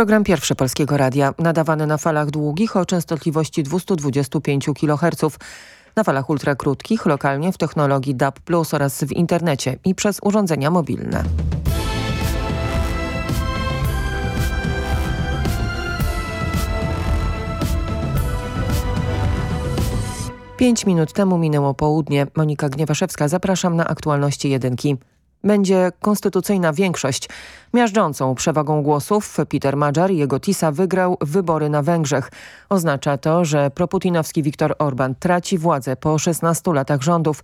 Program pierwszy Polskiego Radia, nadawany na falach długich o częstotliwości 225 kHz, na falach ultrakrótkich, lokalnie w technologii DAB+, oraz w internecie i przez urządzenia mobilne. Pięć minut temu minęło południe. Monika Gniewaszewska, zapraszam na aktualności jedynki. Będzie konstytucyjna większość. Miażdżącą przewagą głosów Peter Madżar i jego TISA wygrał wybory na Węgrzech. Oznacza to, że proputinowski Viktor Orban traci władzę po 16 latach rządów.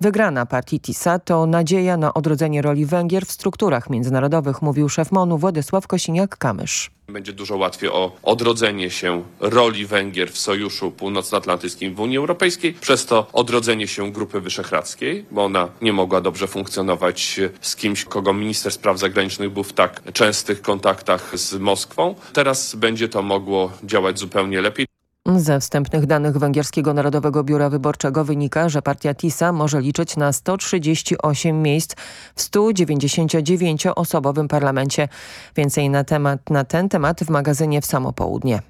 Wygrana partii TISA to nadzieja na odrodzenie roli Węgier w strukturach międzynarodowych, mówił szef MONU Władysław Kosiniak-Kamysz. Będzie dużo łatwiej o odrodzenie się roli Węgier w Sojuszu Północnoatlantyckim w Unii Europejskiej, przez to odrodzenie się Grupy Wyszehradzkiej, bo ona nie mogła dobrze funkcjonować z kimś, kogo minister spraw zagranicznych był w tak częstych kontaktach z Moskwą. Teraz będzie to mogło działać zupełnie lepiej. Ze wstępnych danych Węgierskiego Narodowego Biura Wyborczego wynika, że partia TISA może liczyć na 138 miejsc w 199-osobowym parlamencie. Więcej na, temat, na ten temat w magazynie w samo południe.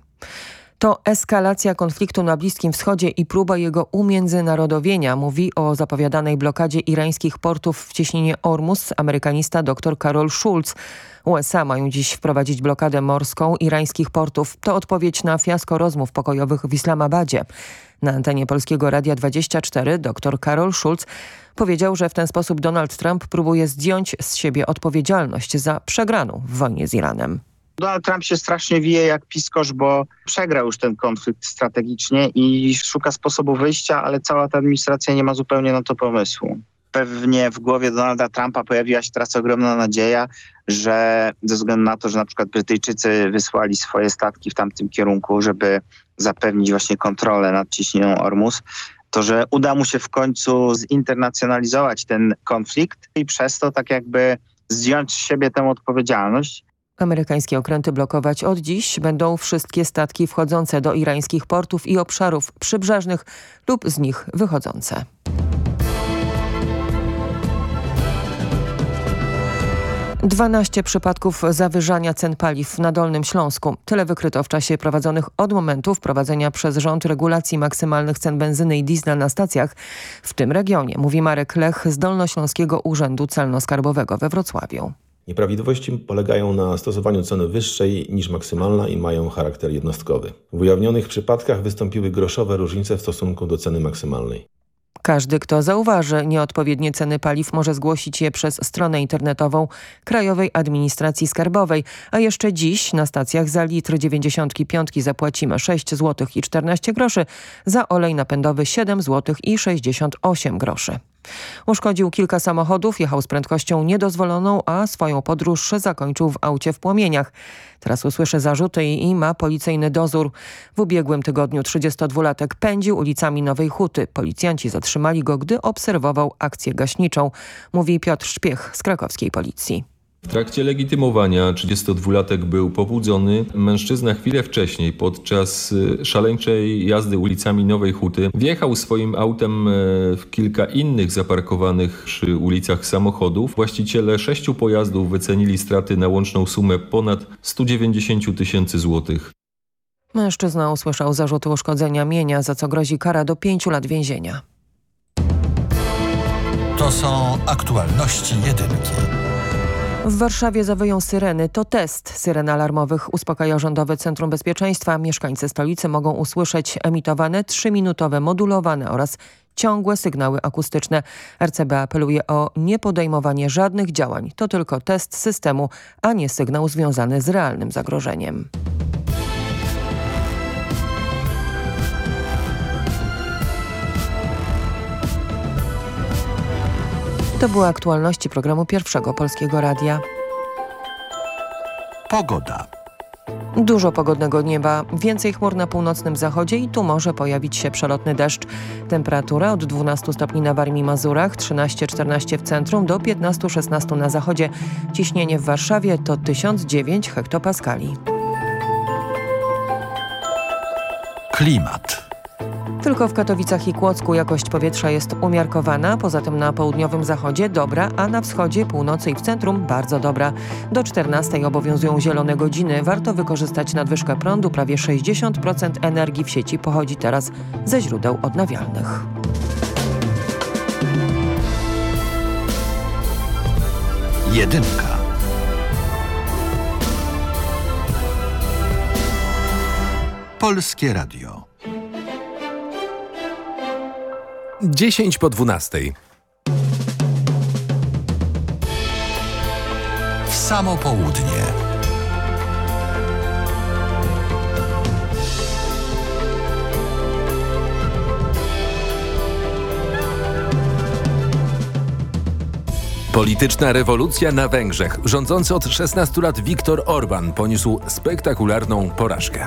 To eskalacja konfliktu na Bliskim Wschodzie i próba jego umiędzynarodowienia, mówi o zapowiadanej blokadzie irańskich portów w cieśninie Ormus amerykanista dr Karol Schulz. USA mają dziś wprowadzić blokadę morską irańskich portów. To odpowiedź na fiasko rozmów pokojowych w Islamabadzie. Na antenie Polskiego Radia 24 dr Karol Schulz powiedział, że w ten sposób Donald Trump próbuje zdjąć z siebie odpowiedzialność za przegraną w wojnie z Iranem. Donald Trump się strasznie wije jak piskosz, bo przegrał już ten konflikt strategicznie i szuka sposobu wyjścia, ale cała ta administracja nie ma zupełnie na to pomysłu. Pewnie w głowie Donalda Trumpa pojawiła się teraz ogromna nadzieja, że ze względu na to, że na przykład Brytyjczycy wysłali swoje statki w tamtym kierunku, żeby zapewnić właśnie kontrolę nad ciśnienią Ormus, to że uda mu się w końcu zinternacjonalizować ten konflikt i przez to tak jakby zdjąć z siebie tę odpowiedzialność. Amerykańskie okręty blokować od dziś będą wszystkie statki wchodzące do irańskich portów i obszarów przybrzeżnych lub z nich wychodzące. Dwanaście przypadków zawyżania cen paliw na Dolnym Śląsku. Tyle wykryto w czasie prowadzonych od momentu wprowadzenia przez rząd regulacji maksymalnych cen benzyny i diesla na stacjach w tym regionie, mówi Marek Lech z Dolnośląskiego Urzędu Celno-Skarbowego we Wrocławiu. Nieprawidłowości polegają na stosowaniu ceny wyższej niż maksymalna i mają charakter jednostkowy. W ujawnionych przypadkach wystąpiły groszowe różnice w stosunku do ceny maksymalnej. Każdy, kto zauważy nieodpowiednie ceny paliw może zgłosić je przez stronę internetową Krajowej Administracji Skarbowej, a jeszcze dziś na stacjach za litr 95 zapłacimy 6 zł i 14 groszy, za olej napędowy 7 zł i 68 groszy. Uszkodził kilka samochodów, jechał z prędkością niedozwoloną, a swoją podróż zakończył w aucie w płomieniach. Teraz usłyszy zarzuty i ma policyjny dozór. W ubiegłym tygodniu 32-latek pędził ulicami Nowej Huty. Policjanci zatrzymali go, gdy obserwował akcję gaśniczą, mówi Piotr Szpiech z krakowskiej policji. W trakcie legitymowania 32-latek był pobudzony. Mężczyzna chwilę wcześniej, podczas y, szaleńczej jazdy ulicami Nowej Huty, wjechał swoim autem e, w kilka innych zaparkowanych przy ulicach samochodów. Właściciele sześciu pojazdów wycenili straty na łączną sumę ponad 190 tysięcy złotych. Mężczyzna usłyszał zarzuty uszkodzenia mienia, za co grozi kara do pięciu lat więzienia. To są aktualności jedynki. W Warszawie zawyją syreny. To test syren alarmowych uspokaja Rządowe Centrum Bezpieczeństwa. Mieszkańcy stolicy mogą usłyszeć emitowane trzyminutowe, modulowane oraz ciągłe sygnały akustyczne. RCB apeluje o niepodejmowanie żadnych działań. To tylko test systemu, a nie sygnał związany z realnym zagrożeniem. To były aktualności programu Pierwszego Polskiego Radia. Pogoda. Dużo pogodnego nieba, więcej chmur na północnym zachodzie i tu może pojawić się przelotny deszcz. Temperatura od 12 stopni na Warmii Mazurach, 13-14 w centrum do 15-16 na zachodzie. Ciśnienie w Warszawie to 1009 hektopaskali. Klimat. Tylko w Katowicach i Kłodzku jakość powietrza jest umiarkowana, poza tym na południowym zachodzie dobra, a na wschodzie, północy i w centrum bardzo dobra. Do 14 obowiązują zielone godziny. Warto wykorzystać nadwyżkę prądu. Prawie 60% energii w sieci pochodzi teraz ze źródeł odnawialnych. Jedynka. Polskie Radio. 10 po 12. W samo południe. Polityczna rewolucja na Węgrzech. Rządzący od 16 lat Viktor Orban poniósł spektakularną porażkę.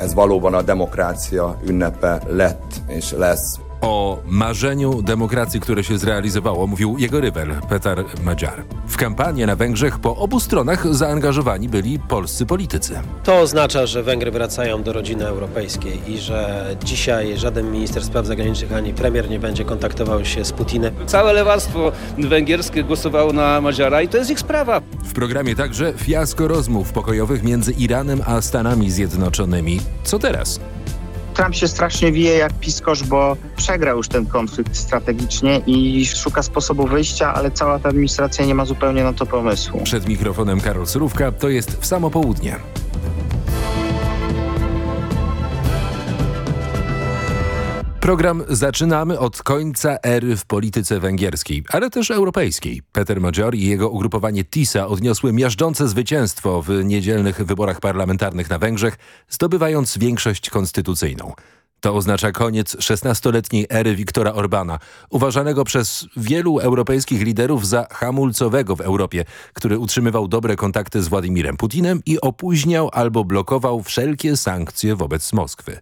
Ez valóban a demokrácia ünnepe lett és lesz. O marzeniu demokracji, które się zrealizowało, mówił jego rywal Petar Magyar. W kampanię na Węgrzech po obu stronach zaangażowani byli polscy politycy. To oznacza, że Węgry wracają do rodziny europejskiej i że dzisiaj żaden minister spraw zagranicznych ani premier nie będzie kontaktował się z Putinem. Całe lewactwo węgierskie głosowało na Madziara i to jest ich sprawa. W programie także fiasko rozmów pokojowych między Iranem a Stanami Zjednoczonymi. Co teraz? Trump się strasznie wije jak piskosz, bo przegrał już ten konflikt strategicznie i szuka sposobu wyjścia, ale cała ta administracja nie ma zupełnie na to pomysłu. Przed mikrofonem Karol Surówka, to jest w samo południe. Program zaczynamy od końca ery w polityce węgierskiej, ale też europejskiej. Peter Major i jego ugrupowanie TISA odniosły miażdżące zwycięstwo w niedzielnych wyborach parlamentarnych na Węgrzech, zdobywając większość konstytucyjną. To oznacza koniec 16-letniej ery Viktora Orbana, uważanego przez wielu europejskich liderów za hamulcowego w Europie, który utrzymywał dobre kontakty z Władimirem Putinem i opóźniał albo blokował wszelkie sankcje wobec Moskwy.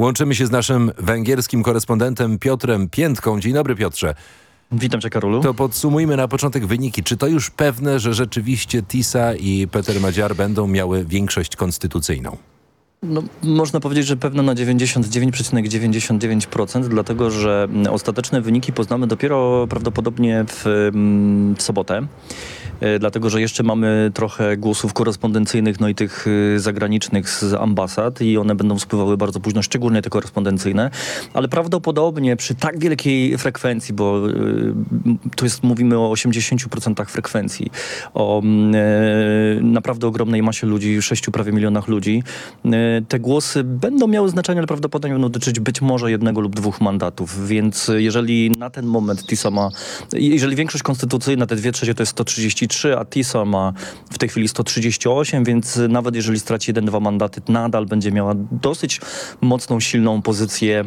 Łączymy się z naszym węgierskim korespondentem Piotrem Piętką. Dzień dobry Piotrze. Witam cię Karolu. To podsumujmy na początek wyniki. Czy to już pewne, że rzeczywiście TISA i Peter Madziar będą miały większość konstytucyjną? No, można powiedzieć, że pewno na 99,99%, dlatego że ostateczne wyniki poznamy dopiero prawdopodobnie w, w sobotę. Dlatego, że jeszcze mamy trochę głosów korespondencyjnych, no i tych zagranicznych z ambasad i one będą spływały bardzo późno, szczególnie te korespondencyjne, ale prawdopodobnie przy tak wielkiej frekwencji, bo tu jest, mówimy o 80% frekwencji, o naprawdę ogromnej masie ludzi, 6 prawie milionach ludzi, te głosy będą miały znaczenie, ale prawdopodobnie będą dotyczyć być może jednego lub dwóch mandatów, więc jeżeli na ten moment TISA ma, jeżeli większość konstytucyjna, te dwie trzecie to jest 133, a TISA ma w tej chwili 138, więc nawet jeżeli straci jeden, dwa mandaty, nadal będzie miała dosyć mocną, silną pozycję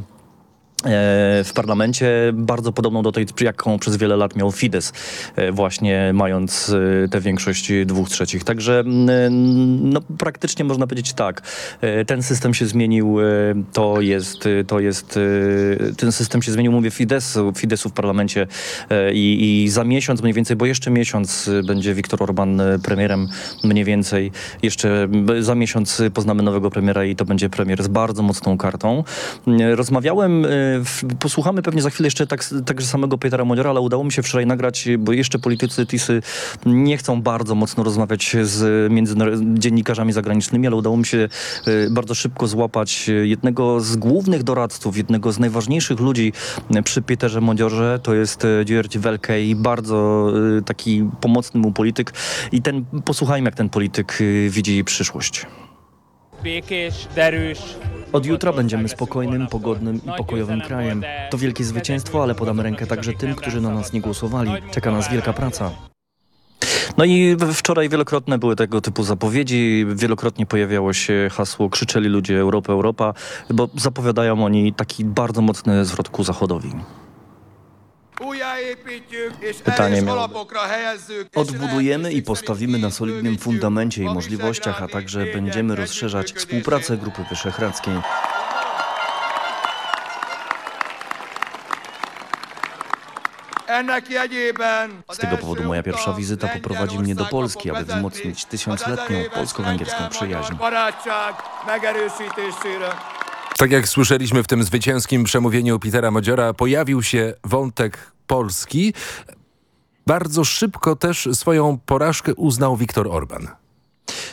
w parlamencie, bardzo podobną do tej, jaką przez wiele lat miał Fidesz, właśnie mając tę większość dwóch trzecich. Także no, praktycznie można powiedzieć tak, ten system się zmienił, to jest, to jest ten system się zmienił, mówię Fideszu, Fideszu w parlamencie i, i za miesiąc mniej więcej, bo jeszcze miesiąc będzie Viktor Orban premierem mniej więcej, jeszcze za miesiąc poznamy nowego premiera i to będzie premier z bardzo mocną kartą. Rozmawiałem posłuchamy pewnie za chwilę jeszcze tak, także samego Petera Modiora, ale udało mi się wczoraj nagrać, bo jeszcze politycy TISy nie chcą bardzo mocno rozmawiać z dziennikarzami zagranicznymi, ale udało mi się bardzo szybko złapać jednego z głównych doradców, jednego z najważniejszych ludzi przy Peterze Modiorze, to jest Dziert Welkej, bardzo taki pomocny mu polityk i ten, posłuchajmy jak ten polityk widzi przyszłość. Od jutra będziemy spokojnym, pogodnym i pokojowym krajem. To wielkie zwycięstwo, ale podamy rękę także tym, którzy na nas nie głosowali. Czeka nas wielka praca. No i wczoraj wielokrotne były tego typu zapowiedzi, wielokrotnie pojawiało się hasło krzyczeli ludzie Europa, Europa, bo zapowiadają oni taki bardzo mocny zwrot ku zachodowi. Pytanie. Odbudujemy i postawimy na solidnym fundamencie i możliwościach, a także będziemy rozszerzać współpracę Grupy Wyszehradzkiej. Z tego powodu moja pierwsza wizyta poprowadzi mnie do Polski, aby wzmocnić tysiącletnią polsko-węgierską przyjaźń. Tak jak słyszeliśmy w tym zwycięskim przemówieniu Petera Modziora, pojawił się wątek Polski. Bardzo szybko też swoją porażkę uznał Viktor Orban.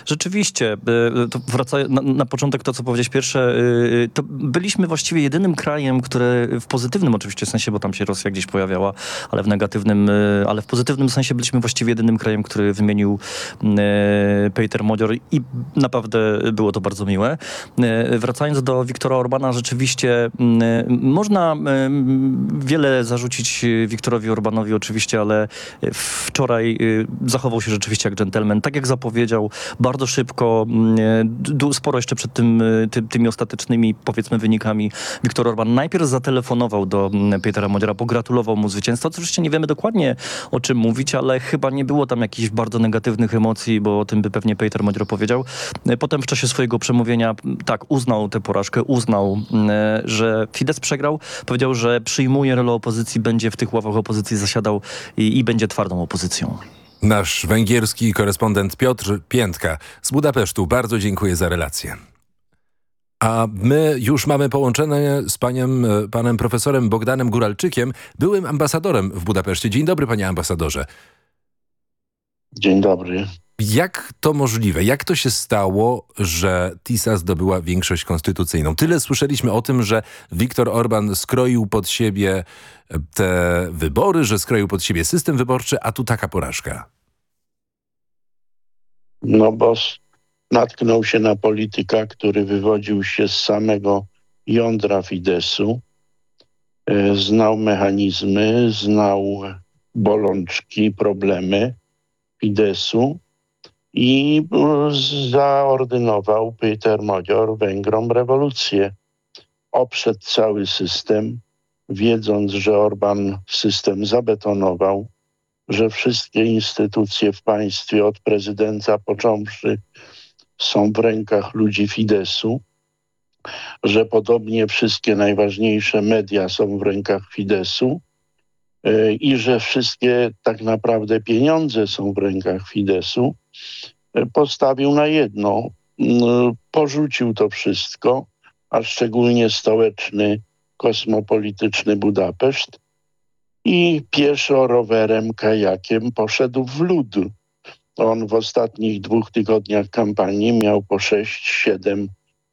Rzeczywiście, y, to wracając na, na, początek to, co powiedziałeś pierwsze, y, to byliśmy właściwie jedynym krajem, który w pozytywnym oczywiście sensie, bo tam się Rosja gdzieś pojawiała, ale w negatywnym, y, ale w pozytywnym sensie byliśmy właściwie jedynym krajem, który wymienił Peter Modzior i naprawdę było to bardzo miłe. Wracając do Wiktora Orbana, rzeczywiście można wiele zarzucić Wiktorowi Orbanowi oczywiście, ale wczoraj zachował się rzeczywiście jak dżentelmen, tak jak zapowiedział, bardzo szybko, mm, sporo jeszcze przed tym, y, ty, tymi ostatecznymi, powiedzmy, wynikami, Viktor Orban najpierw zatelefonował do mm, Petera Modziera, pogratulował mu zwycięstwa. Oczywiście nie wiemy dokładnie o czym mówić, ale chyba nie było tam jakichś bardzo negatywnych emocji, bo o tym by pewnie Peter Modzier powiedział. Y, potem w czasie swojego przemówienia tak, uznał tę porażkę, uznał, że Fidesz przegrał, powiedział, że przyjmuje rolę opozycji, będzie w tych ławach opozycji zasiadał i, i będzie twardą opozycją. Nasz węgierski korespondent Piotr Piętka z Budapesztu. Bardzo dziękuję za relację. A my już mamy połączenie z paniem, panem profesorem Bogdanem Guralczykiem, byłym ambasadorem w Budapeszcie. Dzień dobry, panie ambasadorze. Dzień dobry. Jak to możliwe? Jak to się stało, że TISA zdobyła większość konstytucyjną? Tyle słyszeliśmy o tym, że Viktor Orban skroił pod siebie te wybory, że skroił pod siebie system wyborczy, a tu taka porażka. No bo natknął się na polityka, który wywodził się z samego jądra Fidesu, e, znał mechanizmy, znał bolączki, problemy Fidesu i zaordynował Peter Modzior Węgrom rewolucję. Oprzedł cały system, wiedząc, że Orban system zabetonował, że wszystkie instytucje w państwie, od prezydenta począwszy, są w rękach ludzi Fidesu, że podobnie wszystkie najważniejsze media są w rękach Fidesu e, i że wszystkie tak naprawdę pieniądze są w rękach Fidesu, e, postawił na jedno. Porzucił to wszystko, a szczególnie stołeczny kosmopolityczny Budapeszt i pieszo rowerem, kajakiem poszedł w lód. On w ostatnich dwóch tygodniach kampanii miał po 6-7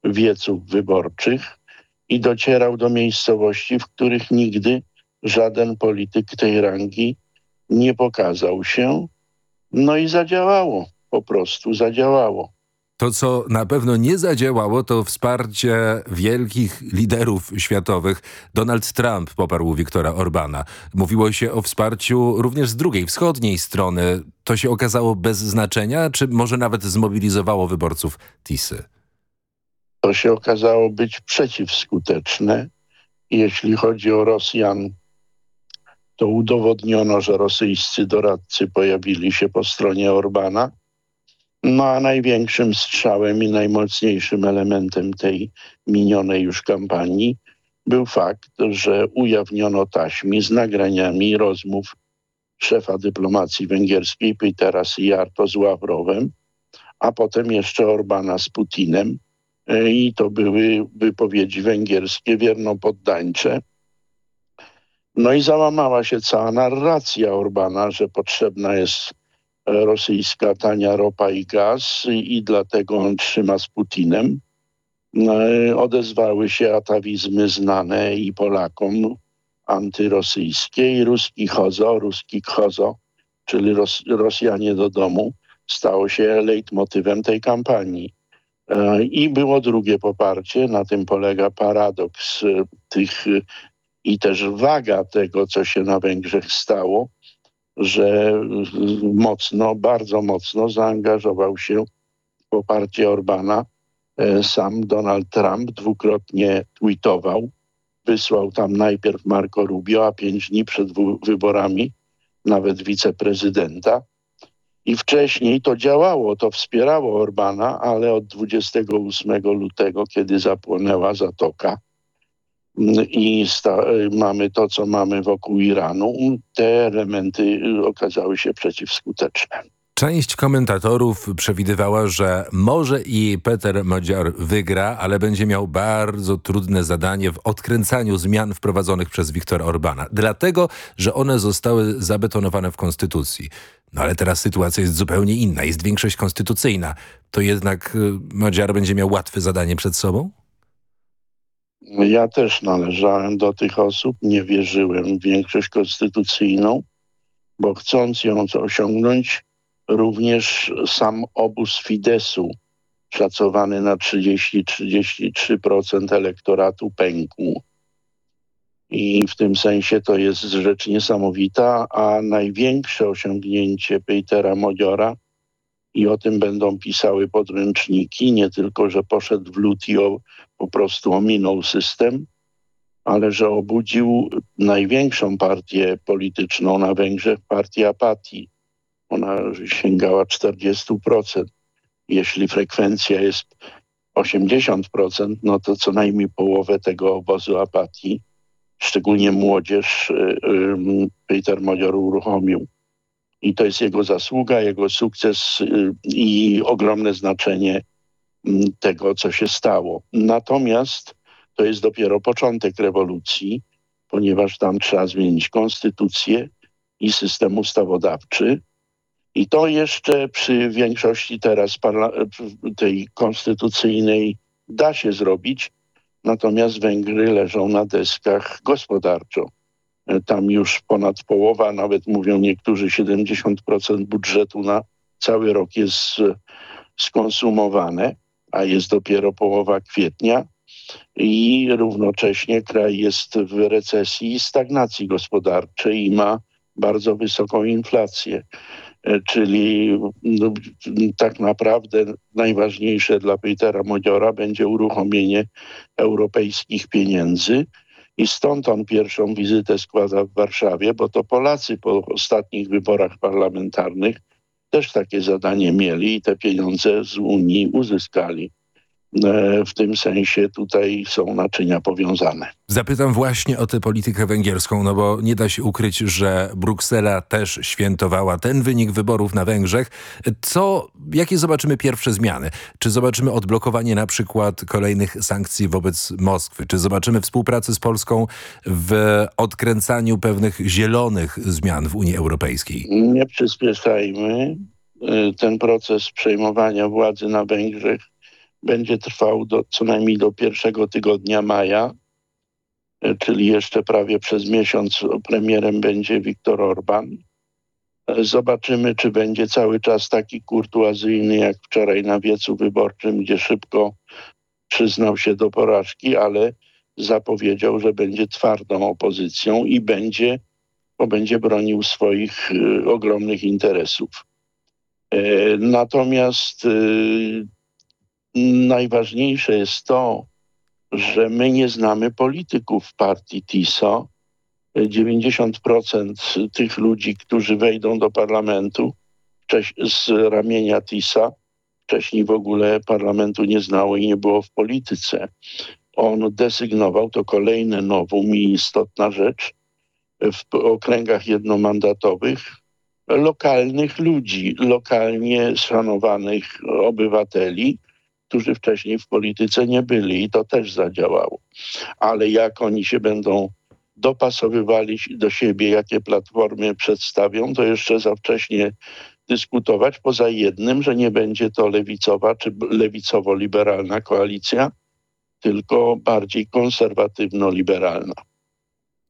wieców wyborczych i docierał do miejscowości, w których nigdy żaden polityk tej rangi nie pokazał się. No i zadziałało, po prostu zadziałało. To, co na pewno nie zadziałało, to wsparcie wielkich liderów światowych. Donald Trump poparł Viktora Orbana. Mówiło się o wsparciu również z drugiej, wschodniej strony. To się okazało bez znaczenia, czy może nawet zmobilizowało wyborców Tisy? To się okazało być przeciwskuteczne. Jeśli chodzi o Rosjan, to udowodniono, że rosyjscy doradcy pojawili się po stronie Orbana no a największym strzałem i najmocniejszym elementem tej minionej już kampanii był fakt, że ujawniono taśmy z nagraniami rozmów szefa dyplomacji węgierskiej Petera Sijarto z Ławrowem, a potem jeszcze Orbana z Putinem. I to były wypowiedzi węgierskie wierno-poddańcze. No i załamała się cała narracja Orbana, że potrzebna jest rosyjska tania ropa i gaz i dlatego on trzyma z Putinem. No, odezwały się atawizmy znane i Polakom antyrosyjskie i ruski chozo, ruski chozo, czyli Ros Rosjanie do domu, stało się leitmotywem tej kampanii. E, I było drugie poparcie, na tym polega paradoks tych i też waga tego, co się na Węgrzech stało że mocno, bardzo mocno zaangażował się w poparcie Orbana. E, sam Donald Trump dwukrotnie tweetował, wysłał tam najpierw Marco Rubio, a pięć dni przed wyborami nawet wiceprezydenta. I wcześniej to działało, to wspierało Orbana, ale od 28 lutego, kiedy zapłonęła zatoka, i mamy to, co mamy wokół Iranu, te elementy okazały się przeciwskuteczne. Część komentatorów przewidywała, że może i Peter Modzior wygra, ale będzie miał bardzo trudne zadanie w odkręcaniu zmian wprowadzonych przez Viktora Orbana. Dlatego, że one zostały zabetonowane w konstytucji. No ale teraz sytuacja jest zupełnie inna. Jest większość konstytucyjna. To jednak y, Modziar będzie miał łatwe zadanie przed sobą? Ja też należałem do tych osób, nie wierzyłem w większość konstytucyjną, bo chcąc ją osiągnąć, również sam obóz Fidesu, szacowany na 30-33% elektoratu, pękł. I w tym sensie to jest rzecz niesamowita, a największe osiągnięcie Petera Modiora i o tym będą pisały podręczniki, nie tylko, że poszedł w lód i o, po prostu ominął system, ale że obudził największą partię polityczną na Węgrzech, partię apatii. Ona sięgała 40%. Jeśli frekwencja jest 80%, no to co najmniej połowę tego obozu apatii, szczególnie młodzież, Peter Modior uruchomił. I to jest jego zasługa, jego sukces i ogromne znaczenie tego, co się stało. Natomiast to jest dopiero początek rewolucji, ponieważ tam trzeba zmienić konstytucję i system ustawodawczy. I to jeszcze przy większości teraz tej konstytucyjnej da się zrobić, natomiast Węgry leżą na deskach gospodarczo. Tam już ponad połowa, nawet mówią niektórzy 70% budżetu na cały rok jest skonsumowane, a jest dopiero połowa kwietnia i równocześnie kraj jest w recesji i stagnacji gospodarczej i ma bardzo wysoką inflację. Czyli no, tak naprawdę najważniejsze dla Petera Modiora będzie uruchomienie europejskich pieniędzy i stąd on pierwszą wizytę składa w Warszawie, bo to Polacy po ostatnich wyborach parlamentarnych też takie zadanie mieli i te pieniądze z Unii uzyskali. W tym sensie tutaj są naczynia powiązane. Zapytam właśnie o tę politykę węgierską, no bo nie da się ukryć, że Bruksela też świętowała ten wynik wyborów na Węgrzech. Co, jakie zobaczymy pierwsze zmiany? Czy zobaczymy odblokowanie na przykład kolejnych sankcji wobec Moskwy? Czy zobaczymy współpracę z Polską w odkręcaniu pewnych zielonych zmian w Unii Europejskiej? Nie przyspieszajmy. Ten proces przejmowania władzy na Węgrzech będzie trwał do, co najmniej do pierwszego tygodnia maja, czyli jeszcze prawie przez miesiąc premierem będzie Viktor Orban. Zobaczymy, czy będzie cały czas taki kurtuazyjny jak wczoraj na wiecu wyborczym, gdzie szybko przyznał się do porażki, ale zapowiedział, że będzie twardą opozycją i będzie, bo będzie bronił swoich y, ogromnych interesów. E, natomiast y, najważniejsze jest to, że my nie znamy polityków partii TISO. 90% tych ludzi, którzy wejdą do parlamentu z ramienia TISA, wcześniej w ogóle parlamentu nie znało i nie było w polityce. On desygnował, to kolejne nowum i istotna rzecz, w okręgach jednomandatowych lokalnych ludzi, lokalnie szanowanych obywateli, którzy wcześniej w polityce nie byli i to też zadziałało. Ale jak oni się będą dopasowywali do siebie, jakie platformy przedstawią, to jeszcze za wcześnie dyskutować, poza jednym, że nie będzie to lewicowa czy lewicowo-liberalna koalicja, tylko bardziej konserwatywno-liberalna.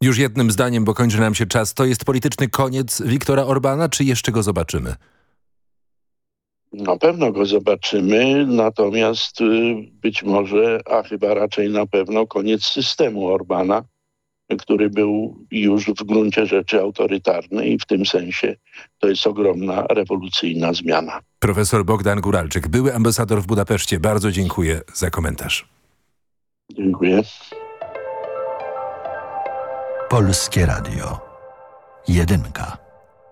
Już jednym zdaniem, bo kończy nam się czas. To jest polityczny koniec Wiktora Orbana, czy jeszcze go zobaczymy? Na pewno go zobaczymy, natomiast y, być może, a chyba raczej na pewno koniec systemu Orbana, który był już w gruncie rzeczy autorytarny i w tym sensie to jest ogromna, rewolucyjna zmiana. Profesor Bogdan Guralczyk, były ambasador w Budapeszcie. Bardzo dziękuję za komentarz. Dziękuję. Polskie Radio. Jedynka.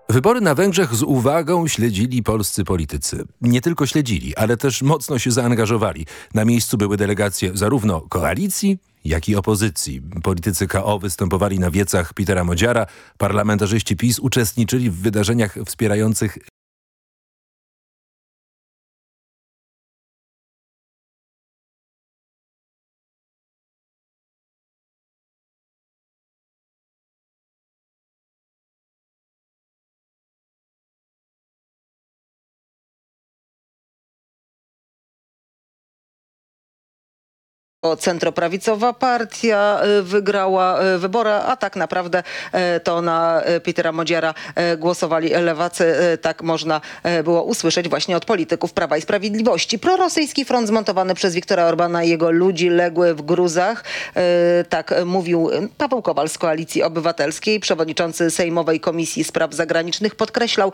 Wybory na Węgrzech z uwagą śledzili polscy politycy. Nie tylko śledzili, ale też mocno się zaangażowali. Na miejscu były delegacje zarówno koalicji, jak i opozycji. Politycy KO występowali na wiecach Petera Modziara, parlamentarzyści PiS uczestniczyli w wydarzeniach wspierających Centroprawicowa partia y, wygrała y, wybory, a tak naprawdę y, to na Petera Modziara głosowali lewacy. Tak można było usłyszeć właśnie od polityków Prawa i Sprawiedliwości. Prorosyjski front zmontowany przez Viktora Orbana i jego ludzi legły w gruzach. Tak mówił Paweł Kowal z Koalicji Obywatelskiej. Przewodniczący Sejmowej Komisji Spraw Zagranicznych podkreślał,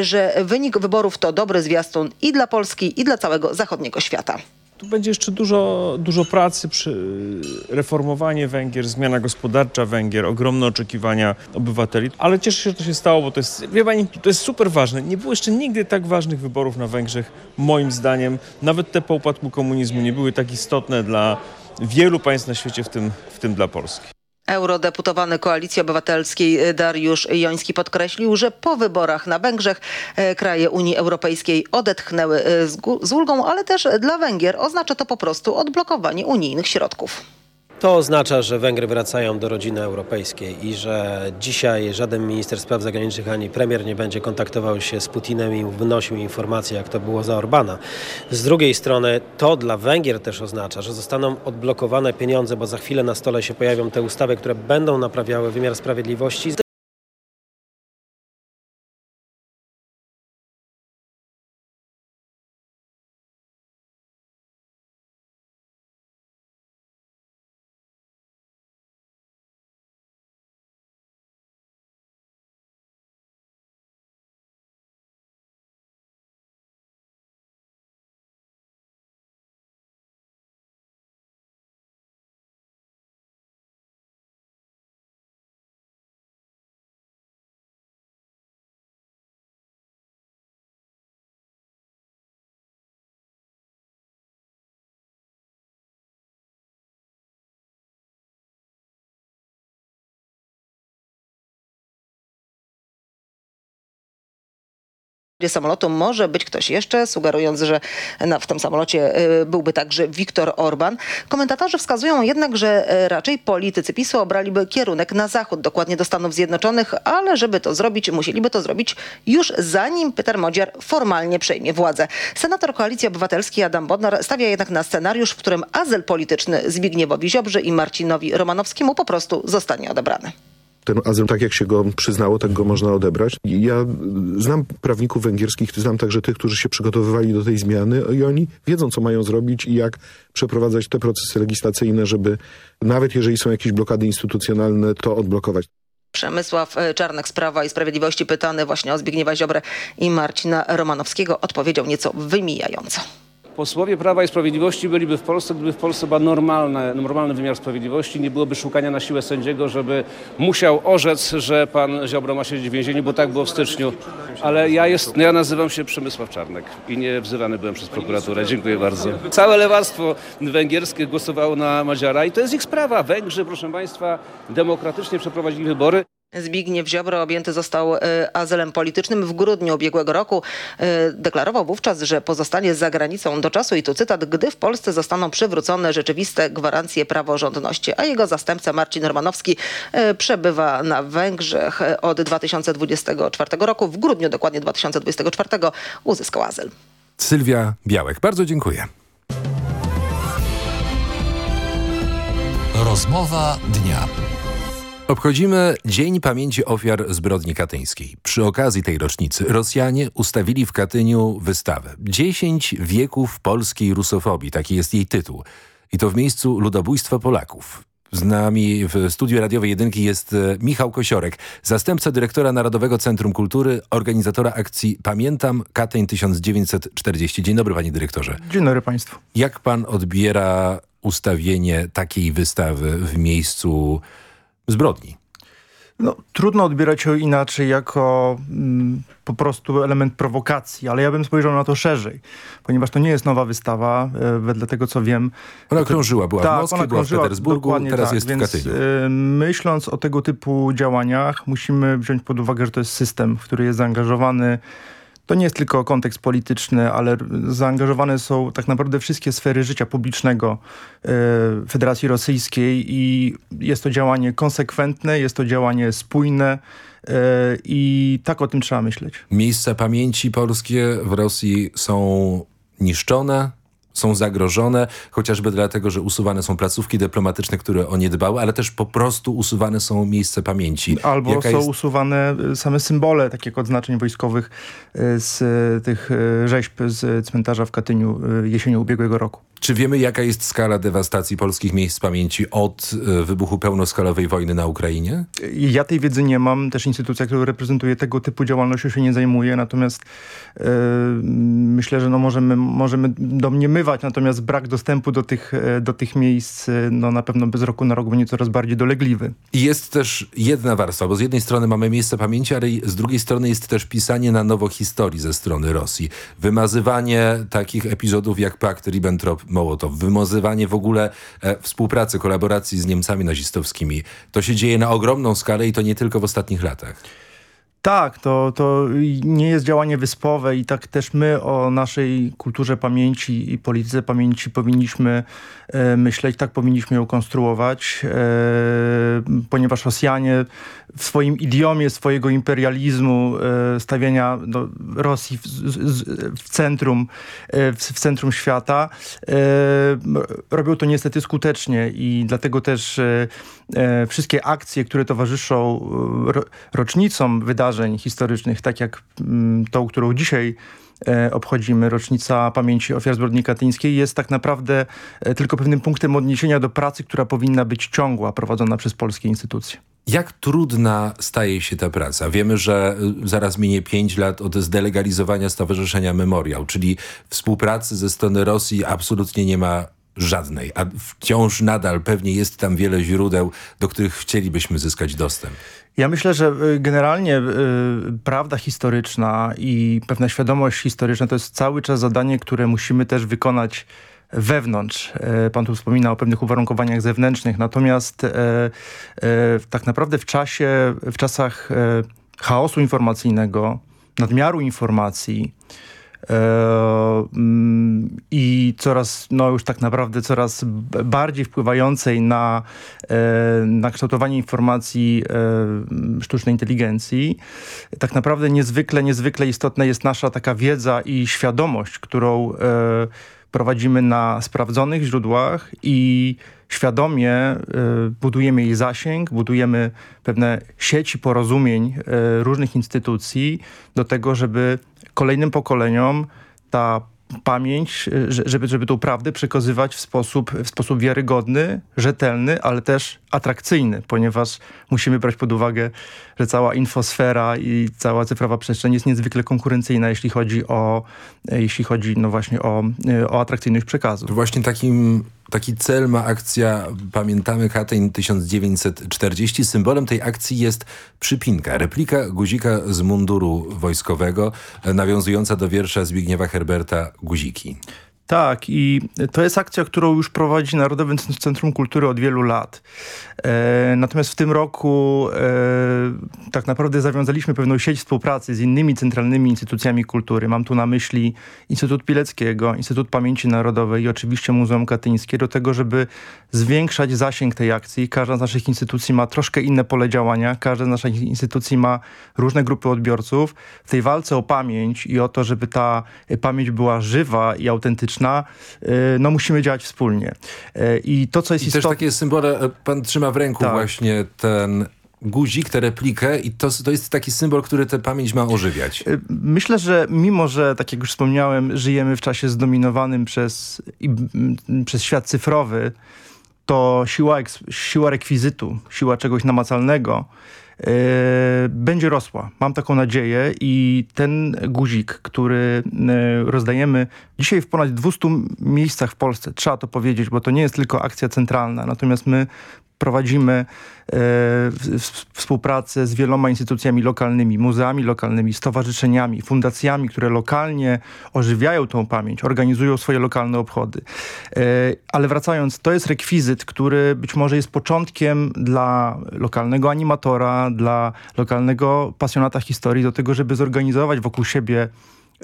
że wynik wyborów to dobry zwiastun i dla Polski, i dla całego zachodniego świata. Tu będzie jeszcze dużo, dużo pracy przy reformowanie Węgier, zmiana gospodarcza Węgier, ogromne oczekiwania obywateli, ale cieszę się, że to się stało, bo to jest, wie pani, to jest super ważne. Nie było jeszcze nigdy tak ważnych wyborów na Węgrzech, moim zdaniem. Nawet te po upadku komunizmu nie były tak istotne dla wielu państw na świecie, w tym, w tym dla Polski. Eurodeputowany Koalicji Obywatelskiej y, Dariusz Joński podkreślił, że po wyborach na Węgrzech e, kraje Unii Europejskiej odetchnęły gu- z ulgą, ale też dla Węgier oznacza to po prostu odblokowanie unijnych środków. To oznacza, że Węgry wracają do rodziny europejskiej i że dzisiaj żaden minister spraw zagranicznych ani premier nie będzie kontaktował się z Putinem i wnosił informacje, jak to było za Orbana. Z drugiej strony to dla Węgier też oznacza, że zostaną odblokowane pieniądze, bo za chwilę na stole się pojawią te ustawy, które będą naprawiały wymiar sprawiedliwości. Samolotu może być ktoś jeszcze, sugerując, że na, w tym samolocie y, byłby także Viktor Orban. Komentatorzy wskazują jednak, że y, raczej politycy PiSu obraliby kierunek na zachód, dokładnie do Stanów Zjednoczonych, ale żeby to zrobić, musieliby to zrobić już zanim Peter Modziar formalnie przejmie władzę. Senator Koalicji Obywatelskiej Adam Bodnar stawia jednak na scenariusz, w którym azyl polityczny Zbigniewowi Ziobrze i Marcinowi Romanowskiemu po prostu zostanie odebrany. Ten azyl, tak jak się go przyznało, tak go można odebrać. Ja znam prawników węgierskich, znam także tych, którzy się przygotowywali do tej zmiany i oni wiedzą, co mają zrobić i jak przeprowadzać te procesy legislacyjne, żeby nawet jeżeli są jakieś blokady instytucjonalne, to odblokować. Przemysław e, Czarnek z Prawa i Sprawiedliwości pytany właśnie o Zbigniewa Ziobrę i Marcina Romanowskiego odpowiedział nieco wymijająco. Posłowie Prawa i Sprawiedliwości byliby w Polsce, gdyby w Polsce był normalny, wymiar sprawiedliwości, nie byłoby szukania na siłę sędziego, żeby musiał orzec, że pan Ziobro ma siedzieć w więzieniu, bo tak było w styczniu. Ale ja, jest, ja nazywam się Przemysław Czarnek i nie wzywany byłem przez prokuraturę. Dziękuję bardzo. Całe lewactwo węgierskie głosowało na Madziara i to jest ich sprawa. Węgrzy, proszę państwa, demokratycznie przeprowadzili wybory. Zbigniew Ziobro objęty został e, azylem politycznym w grudniu ubiegłego roku. E, Deklarował wówczas, że pozostanie za granicą do czasu i tu cytat, gdy w Polsce zostaną przywrócone rzeczywiste gwarancje praworządności, a jego zastępca Marcin Romanowski e, przebywa na Węgrzech od 2024 roku. W grudniu dokładnie 2024 uzyskał azyl. Sylwia Białek, bardzo dziękuję. Rozmowa dnia. Obchodzimy Dzień Pamięci Ofiar Zbrodni Katyńskiej. Przy okazji tej rocznicy Rosjanie ustawili w Katyniu wystawę. 10 wieków polskiej rusofobii, taki jest jej tytuł. I to w miejscu ludobójstwa Polaków. Z nami w studiu radiowej jedynki jest e, Michał Kosiorek, zastępca dyrektora Narodowego Centrum Kultury, organizatora akcji Pamiętam Katyń 1940. Dzień dobry panie dyrektorze. Dzień dobry państwu. Jak pan odbiera ustawienie takiej wystawy w miejscu zbrodni? No, trudno odbierać ją inaczej jako mm, po prostu element prowokacji, ale ja bym spojrzał na to szerzej, ponieważ to nie jest nowa wystawa, e, wedle tego co wiem. Ona krążyła, była tak, w Moskwie, była w Petersburgu, teraz tak, jest więc, w Katyniu. e, myśląc o tego typu działaniach, musimy wziąć pod uwagę, że to jest system, w który jest zaangażowany to nie jest tylko kontekst polityczny, ale zaangażowane są tak naprawdę wszystkie sfery życia publicznego e, Federacji Rosyjskiej i jest to działanie konsekwentne, jest to działanie spójne e, i tak o tym trzeba myśleć. Miejsca pamięci polskie w Rosji są niszczone, są zagrożone, chociażby dlatego, że usuwane są placówki dyplomatyczne, które o nie dbały, ale też po prostu usuwane są miejsce pamięci. Albo Jaka są jest... usuwane y, same symbole takich odznaczeń wojskowych y, z y, tych rzeźb z cmentarza w Katyniu jesienią ubiegłego roku. Czy wiemy, jaka jest skala dewastacji polskich miejsc pamięci od wybuchu pełnoskalowej wojny na Ukrainie? Ja tej wiedzy nie mam. Też instytucja, która reprezentuje tego typu działalnością się nie zajmuje. Natomiast yy, myślę, że no możemy, możemy domniemywać, natomiast brak dostępu do tych, do tych miejsc no na pewno bez roku na rok będzie coraz bardziej dolegliwy. I jest też jedna warstwa, bo z jednej strony mamy miejsce pamięci, ale z drugiej strony jest też pisanie na nowo historii ze strony Rosji. Wymazywanie takich epizodów jak pakt Ribbentrop-Mołotow, wymazywanie w ogóle e, współpracy, kolaboracji z Niemcami nazistowskimi. To się dzieje na ogromną skalę i to nie tylko w ostatnich latach. Tak, to, to nie jest działanie wyspowe i tak też my o naszej kulturze pamięci i polityce pamięci powinniśmy e, myśleć, tak powinniśmy ją konstruować, e, ponieważ Rosjanie w swoim idiomie swojego imperializmu, e, stawiania no, Rosji w, w centrum, e, w, w, centrum świata, e, robią to niestety skutecznie i dlatego też wszystkie akcje, które towarzyszą ro, rocznicom wydarzeń, historycznych, tak jak mm, tą, którą dzisiaj obchodzimy, rocznica pamięci ofiar zbrodni katyńskiej, jest tak naprawdę tylko pewnym punktem odniesienia do pracy, która powinna być ciągła, prowadzona przez polskie instytucje. Jak trudna staje się ta praca? Wiemy, że y, zaraz minie pięć lat od zdelegalizowania Stowarzyszenia Memoriał, czyli współpracy ze strony Rosji absolutnie nie ma żadnej, a wciąż nadal pewnie jest tam wiele źródeł, do których chcielibyśmy zyskać dostęp. Ja myślę, że y, generalnie y, prawda historyczna i pewna świadomość historyczna to jest cały czas zadanie, które musimy też wykonać wewnątrz. E, pan tu wspomina o pewnych uwarunkowaniach zewnętrznych, natomiast e, e, tak naprawdę w czasie, w czasach chaosu informacyjnego, nadmiaru informacji, mm, i coraz, no już tak naprawdę coraz bardziej wpływającej na, na kształtowanie informacji e, sztucznej inteligencji. Tak naprawdę niezwykle, niezwykle istotna jest nasza taka wiedza i świadomość, którą prowadzimy na sprawdzonych źródłach i świadomie budujemy jej zasięg, budujemy pewne sieci porozumień różnych instytucji do tego, żeby kolejnym pokoleniom ta pamięć, żeby, żeby tą prawdę przekazywać w sposób, w sposób wiarygodny, rzetelny, ale też atrakcyjny, ponieważ musimy brać pod uwagę, że cała infosfera i cała cyfrowa przestrzeń jest niezwykle konkurencyjna, jeśli chodzi o, jeśli chodzi no właśnie o, o atrakcyjność przekazu. Właśnie takim taki cel ma akcja Pamiętamy Katyń 1940. Symbolem tej akcji jest przypinka, replika guzika z munduru wojskowego, nawiązująca do wiersza Zbigniewa Herberta Guziki. Tak i to jest akcja, którą już prowadzi Narodowe Centrum Kultury od wielu lat. E, natomiast w tym roku e, tak naprawdę zawiązaliśmy pewną sieć współpracy z innymi centralnymi instytucjami kultury. Mam tu na myśli Instytut Pileckiego, Instytut Pamięci Narodowej i oczywiście Muzeum Katyńskie do tego, żeby zwiększać zasięg tej akcji. Każda z naszych instytucji ma troszkę inne pole działania, każda z naszych instytucji ma różne grupy odbiorców. W tej walce o pamięć i o to, żeby ta pamięć była żywa i autentyczna, e, no musimy działać wspólnie. E, I to, co jest istotne... też takie symbole, e, pan trzyma w ręku tak. właśnie ten guzik, tę replikę i to, to jest taki symbol, który tę pamięć ma ożywiać. Myślę, że mimo, że tak jak już wspomniałem, żyjemy w czasie zdominowanym przez, i, przez świat cyfrowy, to siła, siła rekwizytu, siła czegoś namacalnego będzie rosła. Mam taką nadzieję i ten guzik, który yy, rozdajemy dzisiaj w ponad 200 miejscach w Polsce, trzeba to powiedzieć, bo to nie jest tylko akcja centralna, natomiast my prowadzimy e, współpracę z wieloma instytucjami lokalnymi, muzeami lokalnymi, stowarzyszeniami, fundacjami, które lokalnie ożywiają tą pamięć, organizują swoje lokalne obchody. E, ale wracając, to jest rekwizyt, który być może jest początkiem dla lokalnego animatora, dla lokalnego pasjonata historii do tego, żeby zorganizować wokół siebie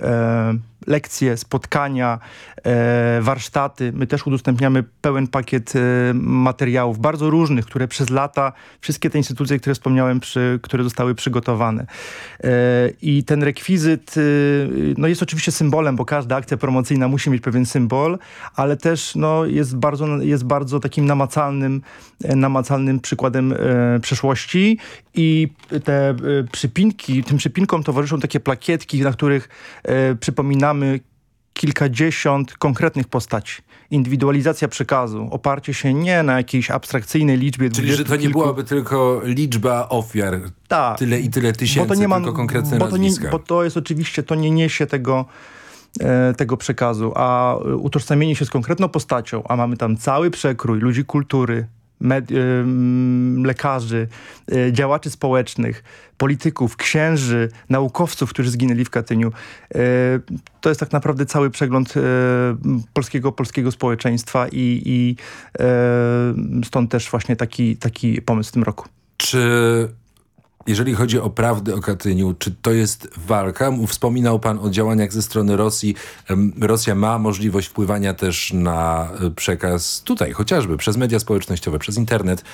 e, lekcje, spotkania, e, warsztaty. My też udostępniamy pełen pakiet e, materiałów, bardzo różnych, które przez lata, wszystkie te instytucje, które wspomniałem, przy, które zostały przygotowane. E, I ten rekwizyt no jest oczywiście symbolem, bo każda akcja promocyjna musi mieć pewien symbol, ale też no, jest, bardzo, jest bardzo takim namacalnym, namacalnym przykładem przeszłości i te przypinki, tym przypinkom towarzyszą takie plakietki, na których e, przypominamy kilkadziesiąt konkretnych postaci. Indywidualizacja przekazu, oparcie się nie na jakiejś abstrakcyjnej liczbie. Czyli, że to nie kilku... byłaby tylko liczba ofiar, tak, tyle i tyle tysięcy, bo to nie ma, tylko konkretne bo to, nie, nazwiska. bo to jest oczywiście, to nie niesie tego e, tego przekazu, a utożsamienie się z konkretną postacią, a mamy tam cały przekrój ludzi kultury, y, lekarzy, y, działaczy społecznych, polityków, księży, naukowców, którzy zginęli w Katyniu. Y, to jest tak naprawdę cały przegląd polskiego, polskiego społeczeństwa i, i stąd też właśnie taki, taki pomysł w tym roku. Czy jeżeli chodzi o prawdę o Katyniu, czy to jest walka? Wspominał pan o działaniach ze strony Rosji. Rosja ma możliwość wpływania też na przekaz tutaj, chociażby przez media społecznościowe, przez internet.